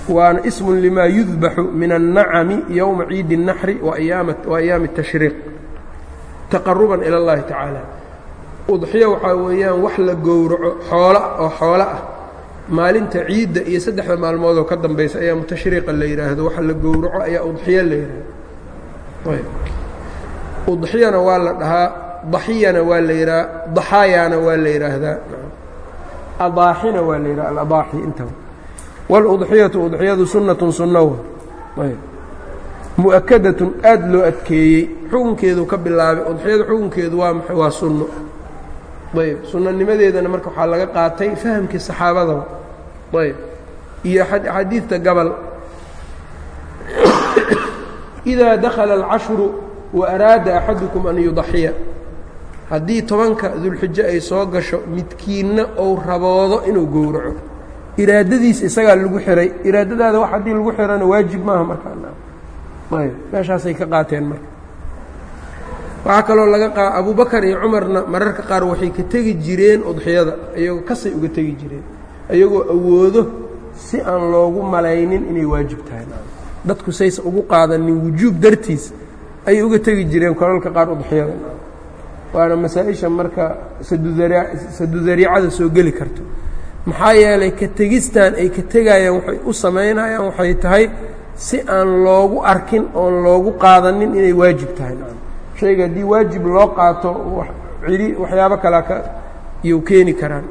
waana ismu lima yudbaxu min الnacami yowma ciidi الnaxri wa ayaami الtashriiq taqaruban ilى اllahi tacaala udxiyo waxaa weeyaan wax la gowraco xoola oo xoolo ah maalinta ciidda iyo saddexda maalmoodoo ka dambaysa ayaa mutashriiqa la yidhaahdo. Waxa la gowraco ayaa udxiyo la yidhaahdo. Udxiyana waa la dhahaa daxiyana waa la yidhaha daxaayaana waa la yidhaahdaa. Adaaxina waa la yidhaha aladaaxi intaba wاludxiyatu udxiyadu sunnatun sunnawa mu'akadatun aad loo adkeeyey. Xukunkeedu ka bilaabay udxiyada xukunkeedu waa maxay? Waa sunno ayb sunanimadeedana marka waxaa laga qaatay fahamkii saxaabadaba. Ayb iyo xadiidta gabal. إidaa dakhala اlcashru waaraada axadukum an yudaxiya. Haddii tobanka dulxijo ay soo gasho midkiinna ou raboodo inuu gowraco. Iraadadiisa isagaa lagu xihay iraadadaada wax haddii lagu xihana waajib maaha markaayb meeshaasay ka qaateen marka waxaa kaloo laga qa abubakar iyo cumarna mararka qaar waxay ka tegi jireen udxiyada iyagoo kasay uga tegi jireen iyagoo awoodo si aan loogu malaynin inay waajib tahay. Dadku saysa ugu qaadanin wujuub dartiis ayay uga tegi jireen kolalka qaar udxiyada. Waana masaa-isha marka sadudariicada soo geli karto. Maxaa yeelay ka tegistan ay ka tegayaan waxay u samaynayaan waxay tahay si aan loogu arkin oon loogu qaadanin inay waajib tahay shayga haddii waajib loo qaato cili waxyaabo kalea ka iyou keeni karaan.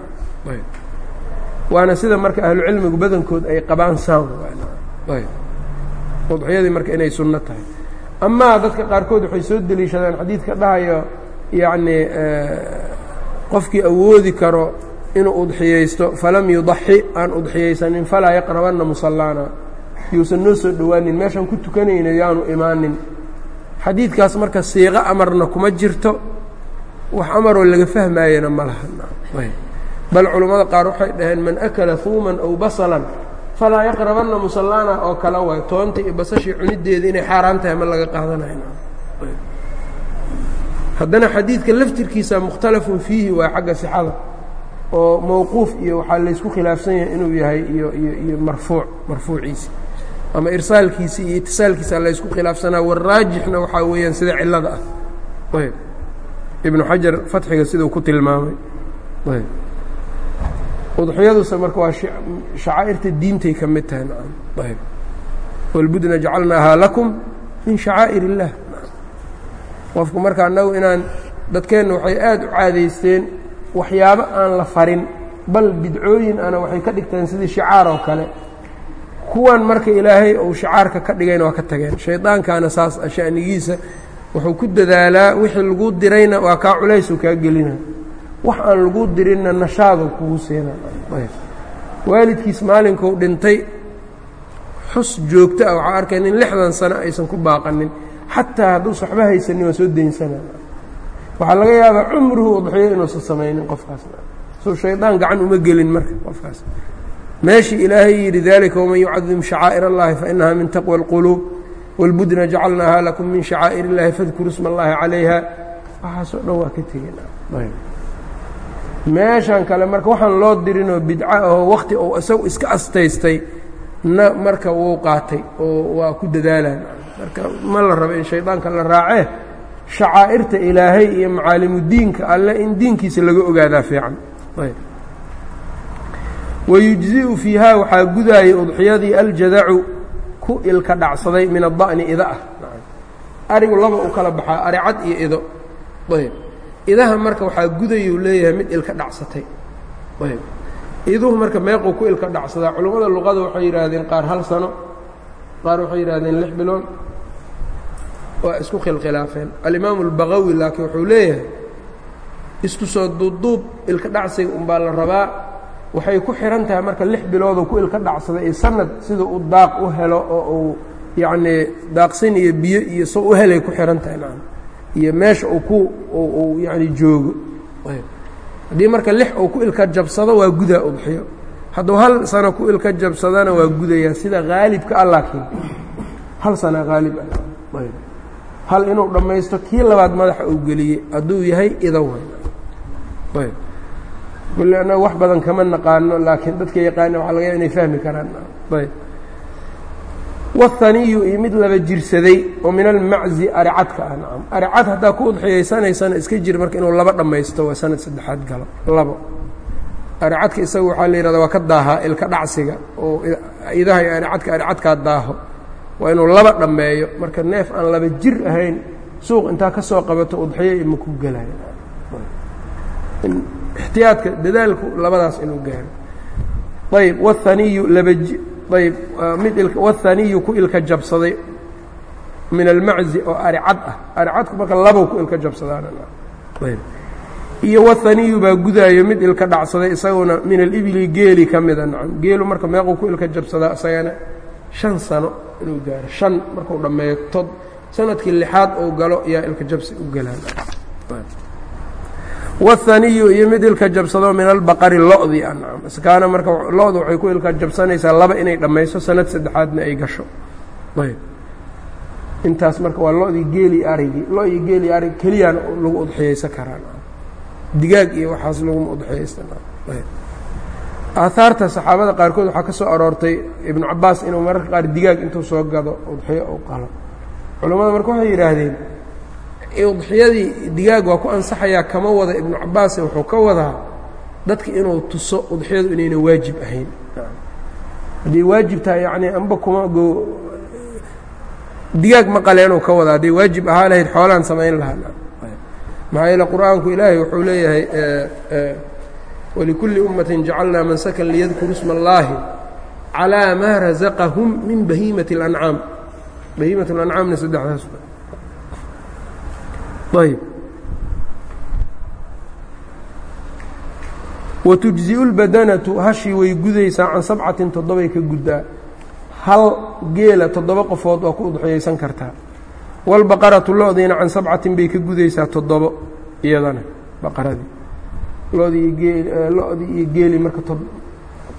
Waana sida marka ahlucilmigu badankood ay qabaan saan udxiyadii marka inay sunno tahay. Amaa dadka qaarkood waxay soo deliishadaan xadiidka dhahayo yacnii qofkii awoodi karo inuu udxiyaysto falam yudaxi aan udxiyaysanin falaa yaqrabanna musallaana yuusan noo soo dhowaanin meeshaan ku tukanayna yaanu imaanin xadiidkaas marka siiqo amarna kuma jirto wax amaroo laga fahmaayana ma laha. Bal culammada qaar waxay dhaheen man akala huuman aw basalan falaa yaqrabanna musallaana oo kale waay. Toonta iyo basashii cunideeda inay xaaraan tahay ma laga qaadanayo haddana xadiidka laftirkiisa mukhtalafun fiihi waa xagga sixada oo mowquuf iyo waxaa laysku khilaafsan yahay inuu yahay iyo iyo iyo marfuuc marfuuciisi ama irsaalkiisi iyo itisaalkiisa laysku khilaafsanaa waraajixna waxaa weeyaan sida cilada ah. Ayb. Ibnu xajar fatxiga siduu ku tilmaamay. Ayb. Udxiyaduse marka waa shacaa'irta diintay ka mid tahay ayb. Walbudna jacalnaahaa lakum min shacaa'ir اllah qofku marka annagu inaan dadkeenna waxay aad u caadaysteen waxyaabo aan la farin bal bidcooyin ana waxay ka dhigteen sidii shicaar oo kale kuwan marka ilaahay uu shicaarka ka dhigayna waa ka tageen. Shaydaankaana saas a sha'nigiisa wuxuu ku dadaalaa wixii lagu dirayna waa kaa culaysuu kaa gelina. Wax aan lagu dirinna nashaadu kugu siina. Waalidkiis maalinkuu dhintay xus joogto ah waxaa arkay nin lixdan sano aysan ku baaqanin. Xataa hadduusa waxba haysanin waa soo daynsana. Waxaa laga yaabaa cumruhu udxiyo inuusan samaynin qofkaas. Suu shaydaan gacan uma gelin marka qofkaas meeshii ilaahay yidhi dalika waman yucadim shacaa'ir اllahi fainaha min taqwى اlquluub wاlbudna jacalnaaha lakum min shacaa'ir اllahi fadkuru sma اllahi calayha waxaasoo dhan waa ka tegeen meeshan kale marka waxaan loo dirinoo bidco ahoo wakti uu isagu iska astaystay na marka wuu qaatay oo waa ku dadaalaan marka ma la rabo in shaydaanka la raacee shacaa'irta ilaahay iyo macaalimudiinka alle in diinkiisa laga ogaadaa fiican wayujzi'u fiihaa waxaa gudaayay udxiyadii aljadacu ku ilka dhacsaday min ada'ni ida ah arigu laba u kala baxaa ari cad iyo ido ayb idaha marka waxaa gudayuu leeyahay mid ilka dhacsatay ayb iduhu marka meequu ku ilka dhacsadaa culummada luqada waxay yidhaahdeen qaar hal sano qaar waxay yidhahdeen lix bilood waa isku khilkhilaafeen alimaamu albaqawi laakiin wuxuu leeyahay isku soo duubduub ilka dhacsiga unbaa la rabaa waxay ku xihan tahay marka lix bilooduu ku ilka dhacsada iyo sanad sida uu daaq u helo oo uu yacnii daaqsin iyo biyo iyo so u helay ku xihan tahay nacam iyo meesha uu ku uu yacni joogo. Haddii marka lix uu ku ilka jabsado waa gudaa udxiyo hadduu hal sano ku ilka jabsadana waa gudayaa sida haalibka ah laakiin hal sana haalib ah. Hal inuu dhammaysto kii labaad madaxa uu geliyey hadduu yahay ida kulle annaga wax badan kama naqaano laakiin dadka yaqaana waxa laga yaaba inay fahmi karaan. Ayb. Wathaniyu iyo mid laba jirsaday oo min almaczi aricadka ah nacam aricad haddaa ku udxiyaysanaysana iska jir marka inuu laba dhammaysto waa sanad saddexaad galo labo. Aricadka isaga waxaa la yihahda waa ka daahaa ilka dhacsiga oo idaha iyo aricadka aricadkaa daaho. Waa inuu laba dhammeeyo marka neef aan laba jir ahayn suuq intaa ka soo qabato udxiyo ima ku gelayo ixtiyaadka dadaalku labadaas inuu gaaro. Ayb wاhaniyu labaji ayb ah, mid il ku ilka jabsaday min almaczi oo aricad ah. Aricadku marka labow ku ilka jabsadaaayb iyo wahaniyu baa gudaayo mid ilka dhacsaday isaguna min alibili geeli ka mida nacam. Geelu marka meequu ku ilka jabsadaa isagana shan sano inuu gaaro. Shan markuu dhammeeyo tod sannadkii lixaad ou galo yaa ilka jabsi u galaan wاthaniyu iyo mid ilka jabsado min albaqari lo-di a iskaana marka lo-da waxay ku ilka jabsanaysaa laba inay dhammayso sanad saddexaadna ay gasho ayb intaas marka waa lo-dii geeli arigii lo geeli arig keliyaan lagu udxiyaysan karaa digaag iyo waxaas laguma udxiyaysan aahaarta saxaabada qaarkood waxaa ka soo aroortay ibnu cabaas inuu mararka qaar digaag intuu soo gado udxiyo u qalo culammada marka waxay yidhaahdeen udxiyadii digaag waa ku ansaxayaa kama wada ibnu cabaase wuxuu ka wadaa dadka inuu tuso udxiyadu inayna waajib ahayn. Hadday waajib tahay yacnii amba kuma go digaag ma qaleenuu ka wadaa. Hadday waajib ahaa lahayd xoolaan samayn lahaa. Maxaa yeele qur'aanku ilaahay wuxuu leeyahay wlikulli ummatin jacalnaa mansakan liyadkuru isma allaahi calaa maa rasaqahum min bahiimati اlancaam bahiimat اlancaamna saddexdaas ayb watujziu اlbadanatu hashii way gudaysaa can sabcatin toddobay ka guddaa hal geela toddoba qofood waa ku udxiyaysan kartaa wاlbaqaratu lo-diina can sabcatin bay ka gudaysaa toddobo iyadana baqaradii lodii geel lo-dii iyo geeli marka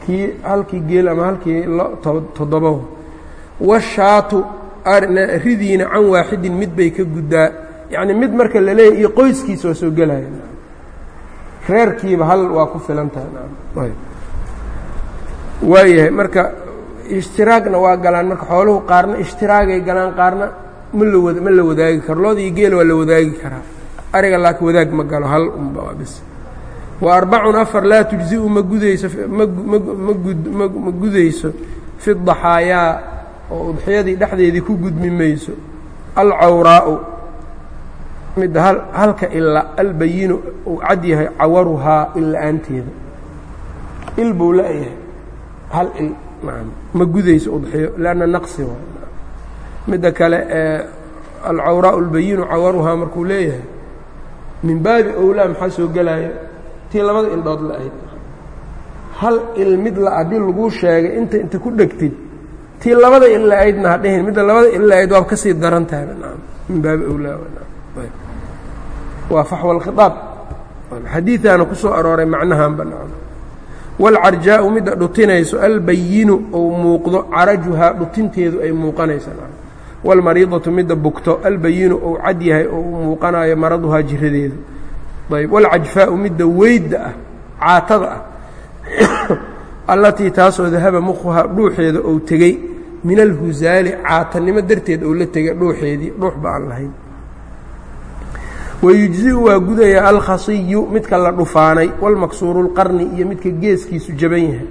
kii halkii geel ama halkii toddobo washaatu ridiina can waaxidin mid bay ka guddaa yacni mid marka la leeyahy iyo qoyskiisa waa soo gelaya reerkiiba hal waa ku filan tahay. Waayahay marka ishtiraagna waa galaan. Marka xooluhu qaarna ishtiraagay galaan qaarna ma la wad ma la wadaagi karo. Looda iyo geela waa la wadaagi karaa. Ariga laakiin wadaag ma galo hal unba waa bis. Wa arbacun afar laa tujzi'u ma gudayso ma gudayso fi daxaayaa oo udxiyadii dhexdeedii ku gudmi mayso. Alcawraa'u midda halka ila albayinu uu cad yahay cawaruhaa illa-aanteeda il buu la-yahay hal il ma gudayso udxiyo lanna naqsi waay midda kale alcawraa'u albayinu cawaruhaa markuu leeyahay min baabi owlaa maxaa soo gelaya tii labada indhood la-ayd hal il mid la haddii laguu sheegay inta inta ku dhegtid tii labada il la-aydna ha dhihin. Midda labada il la-ayd waaba ka sii daran tahay min baabi owlaa waa faxwa alkhiaab xadiidaana ku soo arooray macnahanba nacam waalcarjaa'u midda dhutinayso albayinu ou muuqdo carajuhaa dhutinteedu ay muuqanaysa nacam waalmariidatu midda bugto albayinu ou cad yahay oo u muuqanayo maraduhaa jiradeedu ayb waalcajfaa'u midda weydda ah caatada ah allatii taasoo dahaba mukhuhaa dhuuxeeda ou tegey min alhusaali caatanimo darteed ou la tegay dhuuxeedii dhuuxba aan lahayn wayujzi'u waa gudayaa alkhasiyu midka la dhufaanay walmaksuuru lqarni iyo midka geeskiisu jaban yahay.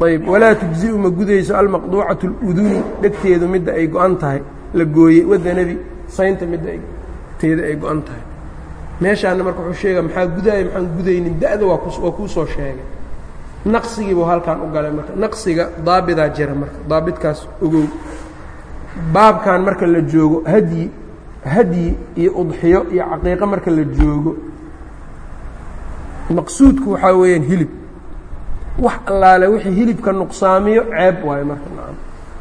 Ayb walaa tujzi'u ma gudayso almaqduucatu اluduni dhegteedu midda ay go-an tahay la gooyey wadanabi saynta midda teeda ay go-an tahay. Meeshaana marka wuxuu sheega maxaa gudaaya maxaan gudaynin? Da-da waa waa kuu soo sheegay naqsigiibuu halkan u galay marka naqsiga daabidaa jira marka daabitkaas ogow. Baabkan marka la joogo hadyi hadyi iyo udxiyo iyo caqiiqo marka la joogo maqsuudku waxaa weeyaan hilib. Wax allaale wixii hilibka nuqsaamiyo ceeb waayo marka nacam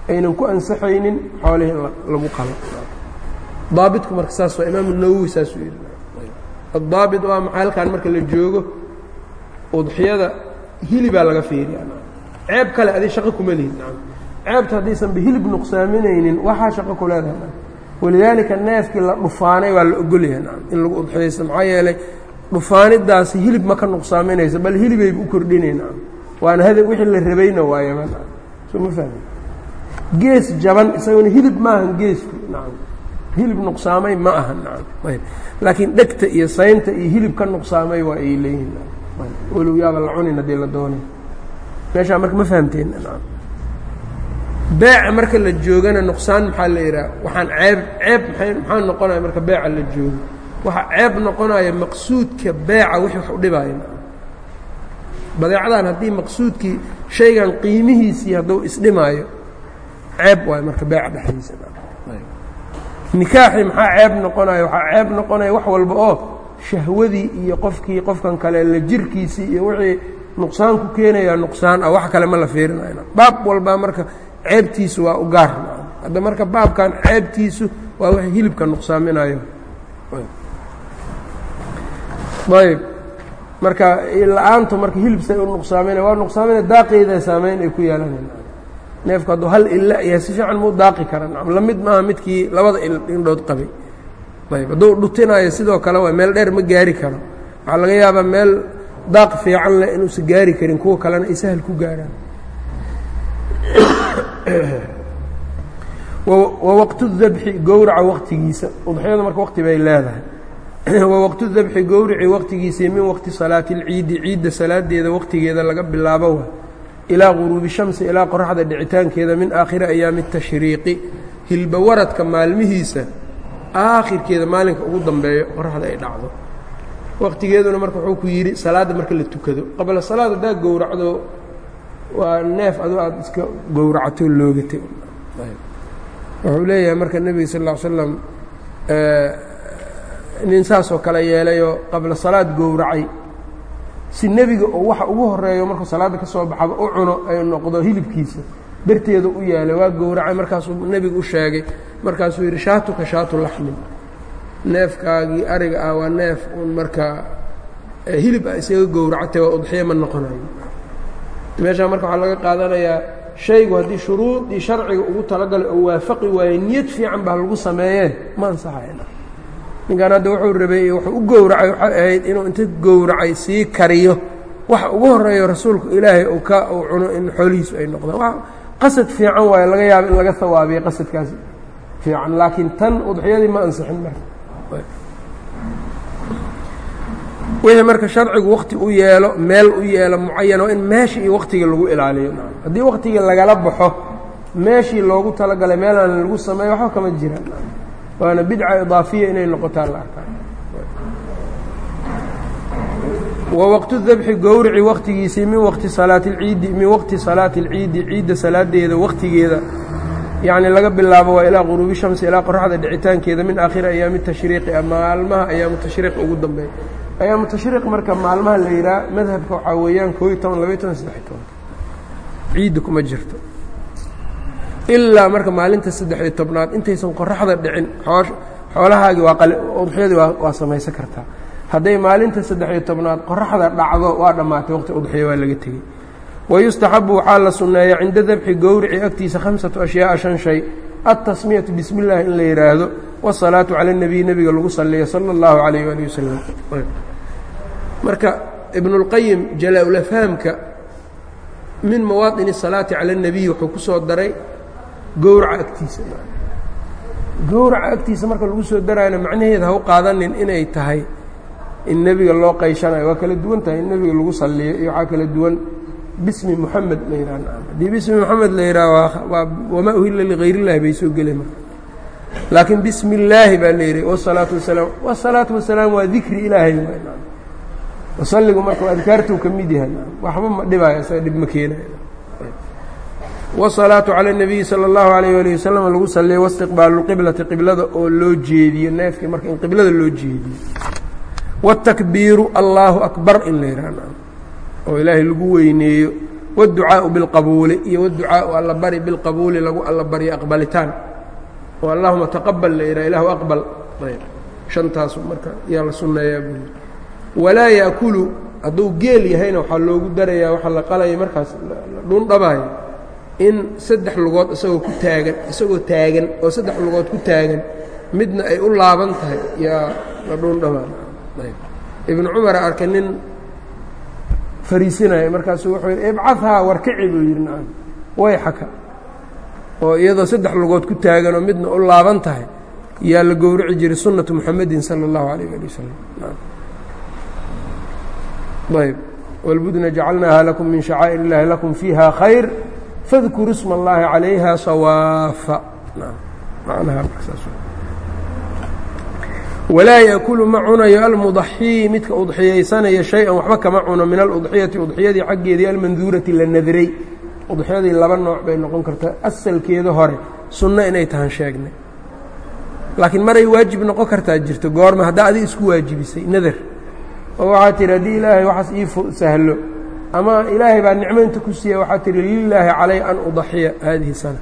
aynan ku ansaxaynin xoolihii lagu qalo. Daabitku marka saas waa imaamu nawowi saasuu yidhi. Addaabit waa maxaa halkaan marka la joogo? Udxiyada hilibaa laga fiiriya ceeb kale adi shaqo kuma lihid nacam ceebta haddaysanba hilib nuqsaaminaynin waxaa shaqo ku leedahay walidaalika neefkii la dhufaanay waa la ogolyahay in lagu udxiyaysto maxaa yeelay dhufaanidaasi hilib ma ka nuqsaaminayso bal hilibayba u kordhinay nacam waana hada wixii la rabayna waayaba nacam soo ma fahmi. Gees jaban isaguna hilib maahan geesku nacam hilib nuqsaamay ma aha nacam ayb. Laakiin dhegta iyo saynta iyo hilib ka nuqsaamay waa ay leeyihiin walow yaaba la cunin haddii la doonay meeshaa marka ma fahamteen nacam beeca marka la joogana nuqsaan maxaa la yidhaha? Waxaan ceeb ceeb maxaa noqonaya marka beeca la joogo. Waxaa ceeb noqonaya maqsuudka beeca wix wax u dhibaayo. Badeecadan haddii maqsuudkii shaygan qiimihiisii hadduu isdhimaayo ceeb waayo marka beeca dhexdiisa. Nikaaxii maxaa ceeb noqonaya? Waxaa ceeb noqonaya wax walba oo shahwadii iyo qofkii qofkan kale la jirkiisii iyo wixii nuqsaan ku keenayaa nuqsaan ah wax kale ma la fiirinayo. Baab walbaa marka ceebtiisu waa u gaar. Hadda marka baabkan ceebtiisu waa wax hilibka nuqsaaminayo. Ayb. Marka la'aantu marka hilib say u nuqsaaminaya waa nuqsaaminaya daaqeeda saameyn ay ku yeelanay neefku hadduu hal illa yahay si fiican mau daaqi kara nacam la maaha midkii labada indhood qabay ayb. Hadduu dhutinayo sidoo kale waa meel dheer ma gaari karo. Waxaa laga yaabaa meel daaq fiican leh inuusan gaari karin kuwa kalena ay sahal ku gaaraan wa waqtu dabxi gowraca waqtigiisa udxiyada marka waqti bay leedahay wa waqtu dabxi gowrici waqtigiisii min waqti salaati اlciidi ciidda salaadeeda waqtigeeda laga bilaabo wa ilaa guruubi shamsi ilaa qoraxda dhicitaankeeda min aakhiri ayaami الtashriiqi hilba waradka maalmihiisa aakhirkeeda maalinka ugu dambeeyo qoraxda ay dhacdo waqtigeeduna marka wuxuu ku yidhi salaadda marka la tukado qabla salaad haddaa gowracdo waa neef adu aada iska gowracatoo loogatay wuxuu leeyahay marka nebiga sal ll ly slam nin saasoo kale yeelayoo qabla salaad gowracay. Si nebiga oo waxa ugu horeeyo markuu salaadda ka soo baxaba u cuno ay noqdo hilibkiisa. Darteedu u yaalay waa gowracay markaasuu nebigu u sheegay. Markaasuu yidhi shaatuka shaatu laxmin. Neefkaagii ariga ah waa neef uun markaa hilib a isaga gowracatay waa udxiyo ma noqonayo meeshaa marka waxaa laga qaadanayaa shaygu haddii shuruudii sharciga ugu talagalay oo waafaqi waaye niyad fiican baa lagu sameeyee ma ansaxayna. Ninkan hadda wuxuu rabay wuxuu u gowracay waxay ahayd inuu inta gowracay sii kariyo. Waxa ugu horeeyo rasuulku ilaahay uu ka uu cuno in xoolihiisu ay noqdaan. Qasad fiican waayo laga yaabo in laga hawaabiyo qasadkaas fiican laakiin tan udxiyadii ma ansixin marka wixii marka sharcigu wakti u yeelo meel u yeelo mucayan oo in meeshii iyo waktigii lagu ilaaliyo. Haddii waktigii lagala baxo meeshii loogu talagalay meelaan lagu sameeyo waxba kama jiraan waana bidca idaafiya inay noqotaa la arkaa. Wa waqtu dabxi gowrici waktigiisii min waqti salaati اlciidi min waqti salaati اlciidi ciidda salaadeeda waktigeeda yacni laga bilaabo waa ilaa quruubi shamsi ilaa qoraxda dhicitaankeeda min aakhiri ayaami tashriiqi maalmaha ayaamu tashriiq ugu dambeeya ayaamu tashriiq marka maalmaha la yidhaha madhabka waxaa weeyaan koob iyo toban labaiy toban saddex iy tobanka ciidda kuma jirto. Ilaa marka maalinta saddexi tobnaad intaysan qoraxda dhicin xoolahaagii waa udxyadii waa samaysan kartaa. Hadday maalinta saddexiyo tobnaad qoraxda dhacdo waa dhammaatay waqti udxiya waa laga tegey. Wayustaxabu waxaa la sunneeyaa cinda dabxi gowrici agtiisa khamsatu ashyaaa shan shay. Altasmiyatu bismi in la yidhaahdo waasalaatu cala اnebiy nebiga lagu salliya sala اllahu calayh waali wasalam marka ibnulqayim jalaa-ulafhaamka min mawaaطin الsalaati cala الnabiy wuxuu ku soo daray gowraca agtiisa gowraca agtiisa marka lagu soo darayna macnaheeda ha u qaadanin inay tahay in nebiga loo qayshanayo waa kala duwan tahay in nebiga lagu saliyo iyo waxaa kala duwan bismi moxamed la yidhah haddii bismi moxamed la yidhaha waa wamaa uhilla ligayr illahi bay soo geli marka laakiin bismi illaahi baa la yidhi wasalaatu wasalaam wasalaatu wasalaam waa dikri ilaahay wasalligu marka adkaartuu ka mid yahay waxba ma dhibaayo isaga dhib ma keenayo wsalaatu cala اnabiyi salى اllahu alayh ali wasalam lagu saliyo waistiqbaalu qiblati qiblada oo loo jeediyo neefkii marka in qiblada loo jeediyo wاtakbiiru allaahu akbar in la yidhahna oo ilaahay lagu weyneeyo wاdducaaءu biاlqabuuli iyo wاdducaaءu allabari bilqabuuli lagu allabaryo aqbalitaan oo allahuma taqabal la yidhaha ilahu aqbal ayb shantaasu marka yaa la sunneeyaa buu walaa yaakulu hadduu geel yahayna waxaa loogu darayaa waxaa la qalaya markaas la dhundhabayo in saddex lugood isagoo ku taagan isagoo taagan oo saddex lugood ku taagan midna ay u laaban tahay yaa la dhuundhabaa ibnu cumara arkay nin fariisinaya markaasuu wuxuu yidhi ibcadhaa warkici buu yidhi nacam way xaka oo iyadoo saddex lugood ku taagan oo midna u laaban tahay yaa la gowrici jiray sunnatu muxamedin sala allahu alayh ali wasalam ayb wاlbudna jacalnaaha lakum min shacaa'ir اllahi lakum fiiha khayr fadkuru isma اllahi calayha sawaafa walaa yaakulu ma cunayo almudaxii midka udxiyaysanaya shay-an waxba kama cuno min aludxiyati udxiyadii xaggeedii almanduurati la nadray udxiyadii laba nooc bay noqon kartaa asalkeeda hore sunno inay tahan sheegnay laakiin maray waajib noqon kartaa jirto goorma haddaa adig isku waajibisay nadar oo waxaa tihi haddii ilaahay waxaas ii sahlo ama ilaahay baa nicmaynta ku siiya waxaa tihi lilaahi calay an udaxiya haadihi sana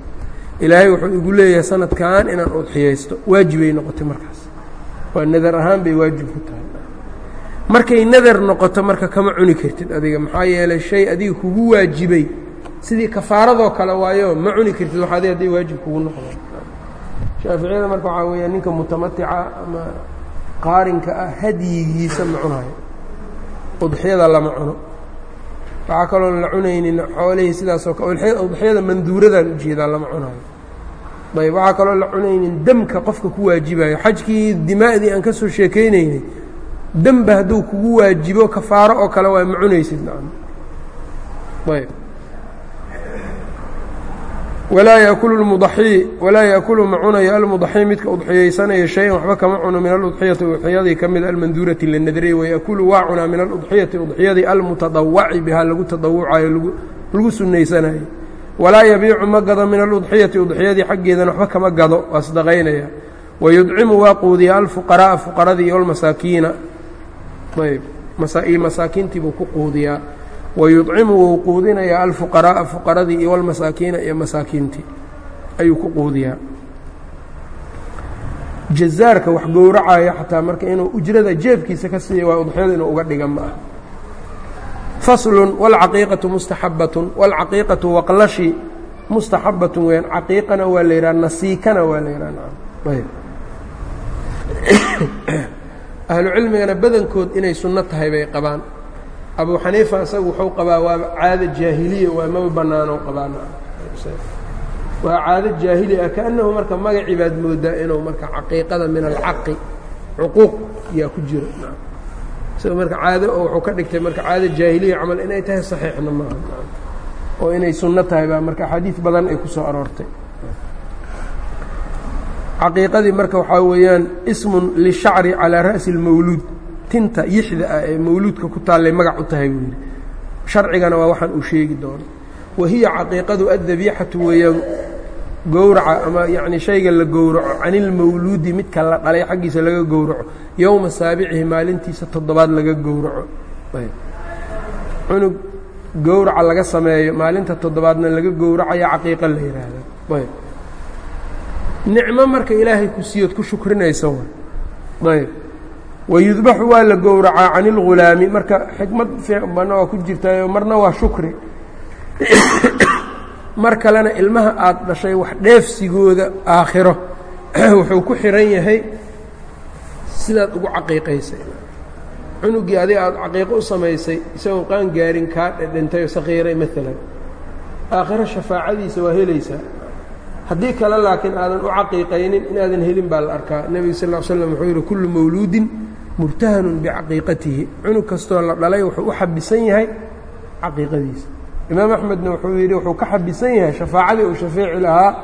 ilaahay wuxuu igu leeyahay sanadkan inaan udxiyaysto waajibay noqotay markaas. Waa nadar ahaan bay waajib ku tahay. Markay nadar noqoto marka kama cuni kartid adiga maxaa yeelay shay adiga kugu waajibay sidii kafaaradoo kale waayo ma cuni kartid wax adi hadday waajib kugu noqdo. Shaaficiyada marka waxaa weeya ninka mutamatica ama qaarinka ah hadyigiisa ma cunayo udxiyada lama cuno. Waxaa kaloo la cunaynin xoolihii sidaasoo kale udxiyada manduuradan u jeedaa lama cunayo. Ayb waxaa kaloo la cunaynin demka qofka ku waajibayo xajkii dimaa'dii aan ka soo sheekaynaynay demba hadduu kugu waajibo kafaaro oo kale waa ma cunaysid ayb walaa yaakulu mudaxii walaa yaakulu ma cunayo almudaxii midka udxiyaysanaya shay-an waxba kama cuno min aludxiyati udxiyadii ka mid almanduurati la nadrey wayaakulu waa cunaa min aludxiyati udxiyadii almutadawaci bihaa lagu tadawucayo lagu sunnaysanayo. Walaa yabiicu ma gado min aludxiyati udxiyadii xaggeedana waxba kama gado waa sadaqaynaya. Wayudcimu waa quudiya alfuqara'a fuqaradii iyo almasaakiina. Ayb iyo masaakiintii buu ku quudiyaa wayudcimu wuu quudinayaa alfuqaraa'a fuqaradii iyo iyo masaakiintii ayuu ku quudiyaa jazaarka wax gowracaya xataa marka inuu ujrada jeebkiisa ka siiya waa udxiyada inuu uga dhiga ma ah faslun wاlcaqiiqatu mustaxabatun wاlcaqiiqatu waqlashi mustaxabatun weyaan caqiiqana waa la yidhaha nasiikana waa la yidhaha ahlu cilmigana badankood inay sunno tahay bay qabaan abu xaniifa isagu wuxuu qabaa waa caado jaahiliya waa maba bannaano qabaan waa caado jaahili ah kaannahu marka magacii baad moodaa inuu marka caqiiqada min alcaqi cuquuq yaa ku jiro. Isaga marka caado oo wuxuu ka dhigtay marka caado jaahiliya camal inay tahay saxiixna maaha. Oo inay sunno tahay baa marka axaadiid badan ay ku soo aroortay. Caqiiqadii marka waxaa weeyaan ismun lishacri calaa ra'si اlmawluud tinta yixda ah ee mawluudka ku taallay magac u tahay buu yidhi. Sharcigana waa waxaan uu sheegi doono wa hiya caqiiqadu addabiixatu weeyaan gowraca ama yacni shayga la gowraco cani ilmawluudi midka la dhalay xaggiisa laga gowraco. Yowma saabicihi maalintiisa toddobaad laga gowraco. Cunug gowraca laga sameeyo maalinta toddobaadna laga gowracaya caqiiqa la yidhaahda ayb. Nicmo marka ilaahay ku siiyood ku shukrinaysa ayb wayudbaxu waa la gowracaa cani اlghulaami marka xikmad fiibanna waa ku jirtaayo marna waa shukri mar kalena ilmaha aada dhashay wax dheefsigooda aakhiro wuxuu ku xihan yahay sidaad ugu caqiiqaysay cunuggii adiga aada caqiiqo u samaysay isagoo qaan gaarin kaa dhedhintay oo sakiiray maalan aakhiro shafaacadiisa waa helaysaa haddii kale laakiin aadan u caqiiqaynin inaadan helin baa la arkaa nebiga sal ll slam wuxuu yidhi kullu mawluudin murtahanun bicaqiiqatihi. Cunug kastoo la dhalay wuxuu u xabisan yahay caqiiqadiisa. Imaam axmedna wuxuu yidhi wuxuu ka xabisan yahay shafaacadii uu shafeeci lahaa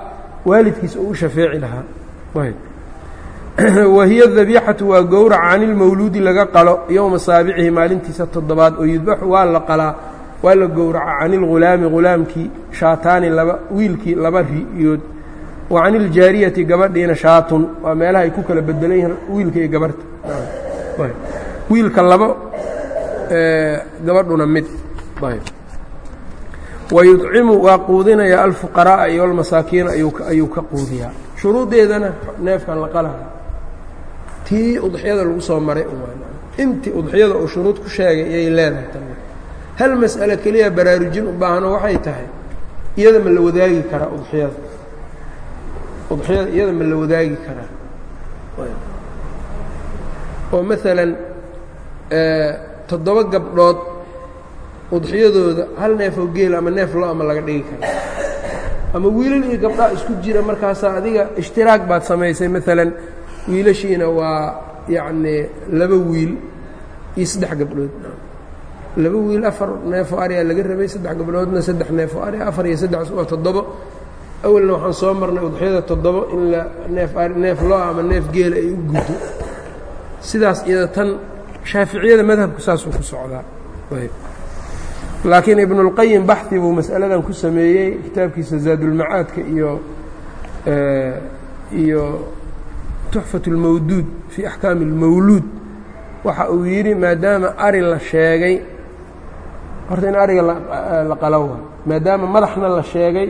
waalidkiisa uu u shafeeci lahaa. Wa hiya dabiixatu waa gowraca cani lmawluudi laga qalo yowma saabicihi maalintiisa toddobaad oo yudbaxu waa la qalaa waa la gowraca cani lghulaami hulaamkii shaataani laba wiilkii laba riyood. Wa cani iljaariyati gabadhiina shaatun. Waa meelaha ay ku kala bedelan yihiin wiilka iyo gabarhta wiilka labo gabadhuna mid. Wayudcimu waa quudinaya alfuqaraa'a iyo almasaakiina ayuu ka quudiyaa. Shuruuddeedana neefkan la qalaha. Tii udxiyada lagu soo maray intii udxiyada uu shuruud ku sheegay iyay leedahay tan. Hal mas'ale keliya baraarujin u baahano waxay tahay? Iyada ma la wadaagi karaa udxiyada udxiyada iyada ma la wadaagi karaa oo maalan toddoba gabdhood udxiyadooda hal neefoo geel ama neef lo ama laga dhigi kara ama wiilal iyo gabdhaa isku jira markaasaa adiga ishtiraag baad samaysay maalan wiilashiina waa yacnii laba wiil iyo saddex gabdhood. Laba wiil afar neefoo ariyaa laga rabay saddex gabdhoodna saddex neefoo ari afar iyo saddex waa toddobo. Awalna waxaan soo marnay udxiyada toddobo in la neef neef lo ama neef geela ay u guddo sidaas iyada tan shaaficiyada madhabku saasuu ku socdaa. Laakiin ibnulqayim baxi buu mas'aladan ku sameeyey kitaabkiisa zaadulmacaadka iyo iyo tuxfat اlmawduud fii axkaami اlmawluud waxa uu yidhi maadaama ari la sheegay horta in ariga la qalowa maadaama madaxna la sheegay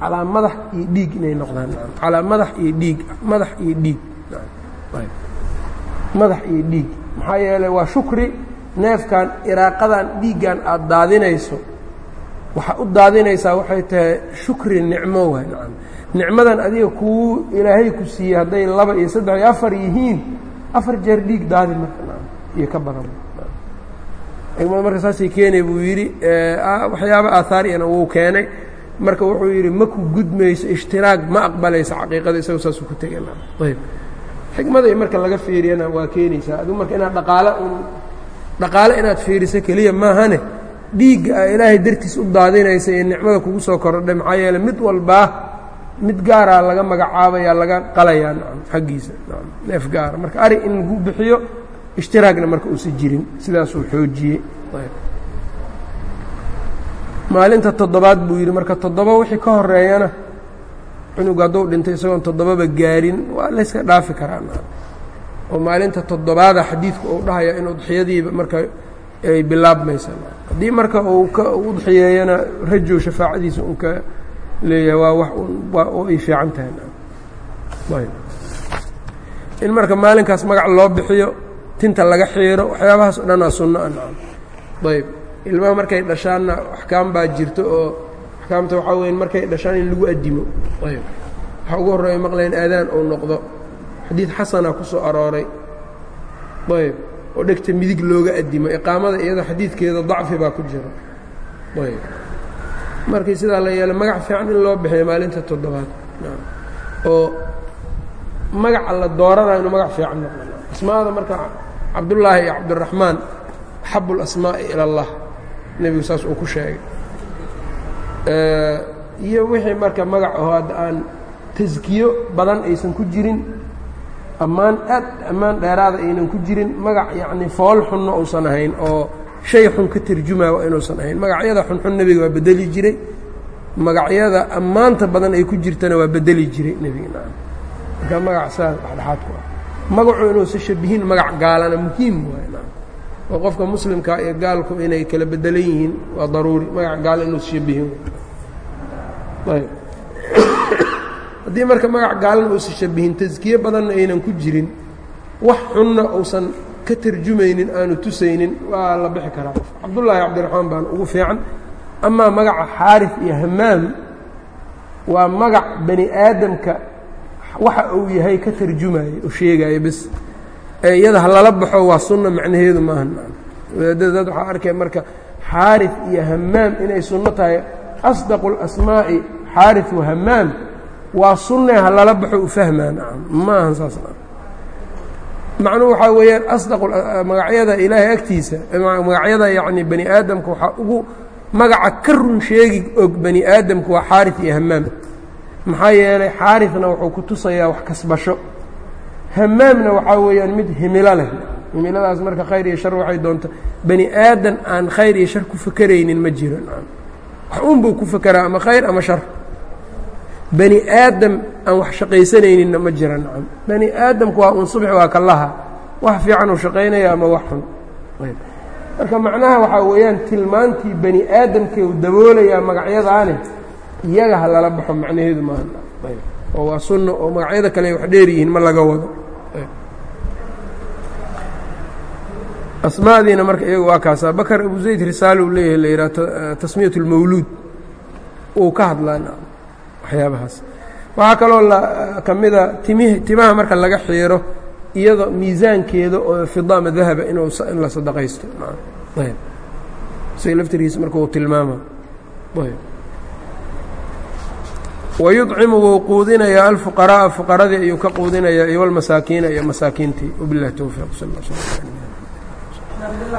calaa madax iyo dhiig inay noqdaan. Calaa madax iyo dhiig madax iyo dhiig madax iyo dhiig. Maxaa yeelay waa shukri neefkan iraaqadan dhiiggan aada daadinayso. Waxaa u daadinaysaa waxay tahay shukri nicmo waay nacam. Nicmadan adiga kuu ilaahay ku siiyey hadday laba iyo saddex iyo afar yihiin afar jeer dhiig daadi marka iyo ka badan. Marka saasay keenay buu yidhi waxyaaba aahaariyana wuu keenay. Marka wuxuu yidhi ma ku gudmayso ishtiraag ma aqbalaysa caqiiqada isago saasuu ku tegay ayb xikmaday marka laga fiiriyana waa keenaysaa. Adigu marka inaad dhaqaale un dhaqaale inaad fiiriso keliya maahane dhiigga a ilaahay dartiis u daadinaysa iyo nicmada kugu soo kordhay maxaa yeele mid walbaa mid gaaraa laga magacaabayaa laga qalayaa xaggiisa neef gaara marka ari in lagu bixiyo ishtiraagna marka uusa jirin sidaasuu xoojiyey. Maalinta toddobaad buu yidhi marka toddoba wixii ka horeeyana cunug hadduu dhintay isagoon toddobaba gaarin waa layska dhaafi karaa oo maalinta toddobaada xadiidku uu dhahaya in udxiyadiiba marka ay bilaabmaysaa haddii marka uu ka udxiyeeyana rajow shafaacadiisa un ka leeyahay waa wax waa ay fiican tahay in marka maalinkaas magac loo bixiyo tinta laga xiiro waxyaabahaas o dhanaa sunno a ayb. Ilmaha markay dhashaanna axkaam baa jirto oo axkaamta waxaa weya markay dhashaan in lagu addimo. Waxaa ugu horreeya maqlayn aadaan uu noqdo. Xadiid xasana ku soo arooray. Ayb oo dhegta midig looga addimo. Iqaamada iyada xadiidkeeda dacfi baa ku jira. Ayb markii sidaa la yeelo magac fiican in loo bixiyo maalinta toddobaad. Oo magaca la dooranaa inuu magac fiican noqdo. Asmaada marka cabdullaahi iyo cabdiraxmaan axabu اlasmaa'i ila اllah nebigu saas uu ku sheegay iyo wixii marka magac aho hadda aan taskiyo badan aysan ku jirin ammaan aad ammaan dheeraada aynan ku jirin magac yacni fool xunna uusan ahayn oo shay xun ka tarjumaa waa inuusan ahayn. Magacyada xunxun nebiga waa bedeli jiray magacyada ammaanta badan ay ku jirtana waa bedeli jiray nebiga marka magac saas dhexdhexaad ku ah. Magacu inuusa shabihin magac gaalana muhiim waay oo qofka muslimka iyo gaalku inay kala bedelan yihiin waa daruuri. Magac gaalo inuusa shabihin haddii marka magac gaalana uusa shabihin taskiye badanna aynan ku jirin wax xunna uusan ka tarjumaynin aanu tusaynin waa la bixi karaa. Qof cabdullaahi cabdiraxmaan baan ugu fiican. Amaa magaca xaarif iyo hamaam waa magac bani aadamka waxa uu yahay ka tarjumayo oo sheegaayo bes. Iyada ha baxo waa sunna macnaheedu maaha wadaadada dad waxaa arkaya marka xaarif iyo hamaam inay sunno tahay asdaqu اlasmaa'i xaarif wa hamaam waa sunne ha lala baxo u fahmaa nacam ma ahan saas macnuhu waxaa weeyaan asdaqu magacyada ilaahay agtiisa magacyada yacni bani aadamka waxaa ugu magaca ka run sheegi og bani aadamku waa xaarif iyo hamaam maxaa yeelay xaarifna wuxuu ku tusayaa wax kasbasho hamaamna waxaa weeyaan mid himilo leh himiladaas marka khayr iyo shar waxay doonta bani aadan aan khayr iyo shar ku fakeraynin ma jiro wax un buu ku fekeraa ama khayr ama shar. Bani aadam aan wax shaqaysanayninna ma jira nacam. Bani aadamku waa un subx waa kallaha. Wax fiican shaqaynaya ama wax xun. Marka macnaha waxaa weeyaan tilmaantii bani aadamkay u daboolayaa magacyadaane iyaga ha lala baxo macnaheedu maaha oo waa sunno oo magacyada kale ay wax dheer yihiin ma laga wado asmaadiina marka iyaga waa kaasaa. Bakar abu zayd risaale leeyahay la yidhaha tasmiyat اlmawluud uu ka hadlaa waxyaabahaas. Waxaa kaloo ka mida timi timaha marka laga xiiro iyado miisaankeeda oo fidaama dahaba inuu in la sadaqaysto. Ayb isaga laftirkiisa marka uu tilmaama ayb wayuطcimu wuu quudinayaa alfuqara'a fuqaradii ayuu ka quudinayaa iyo walmasaakiina iyo masaakiintii. Wabilahi towfiiq sal الحمد لله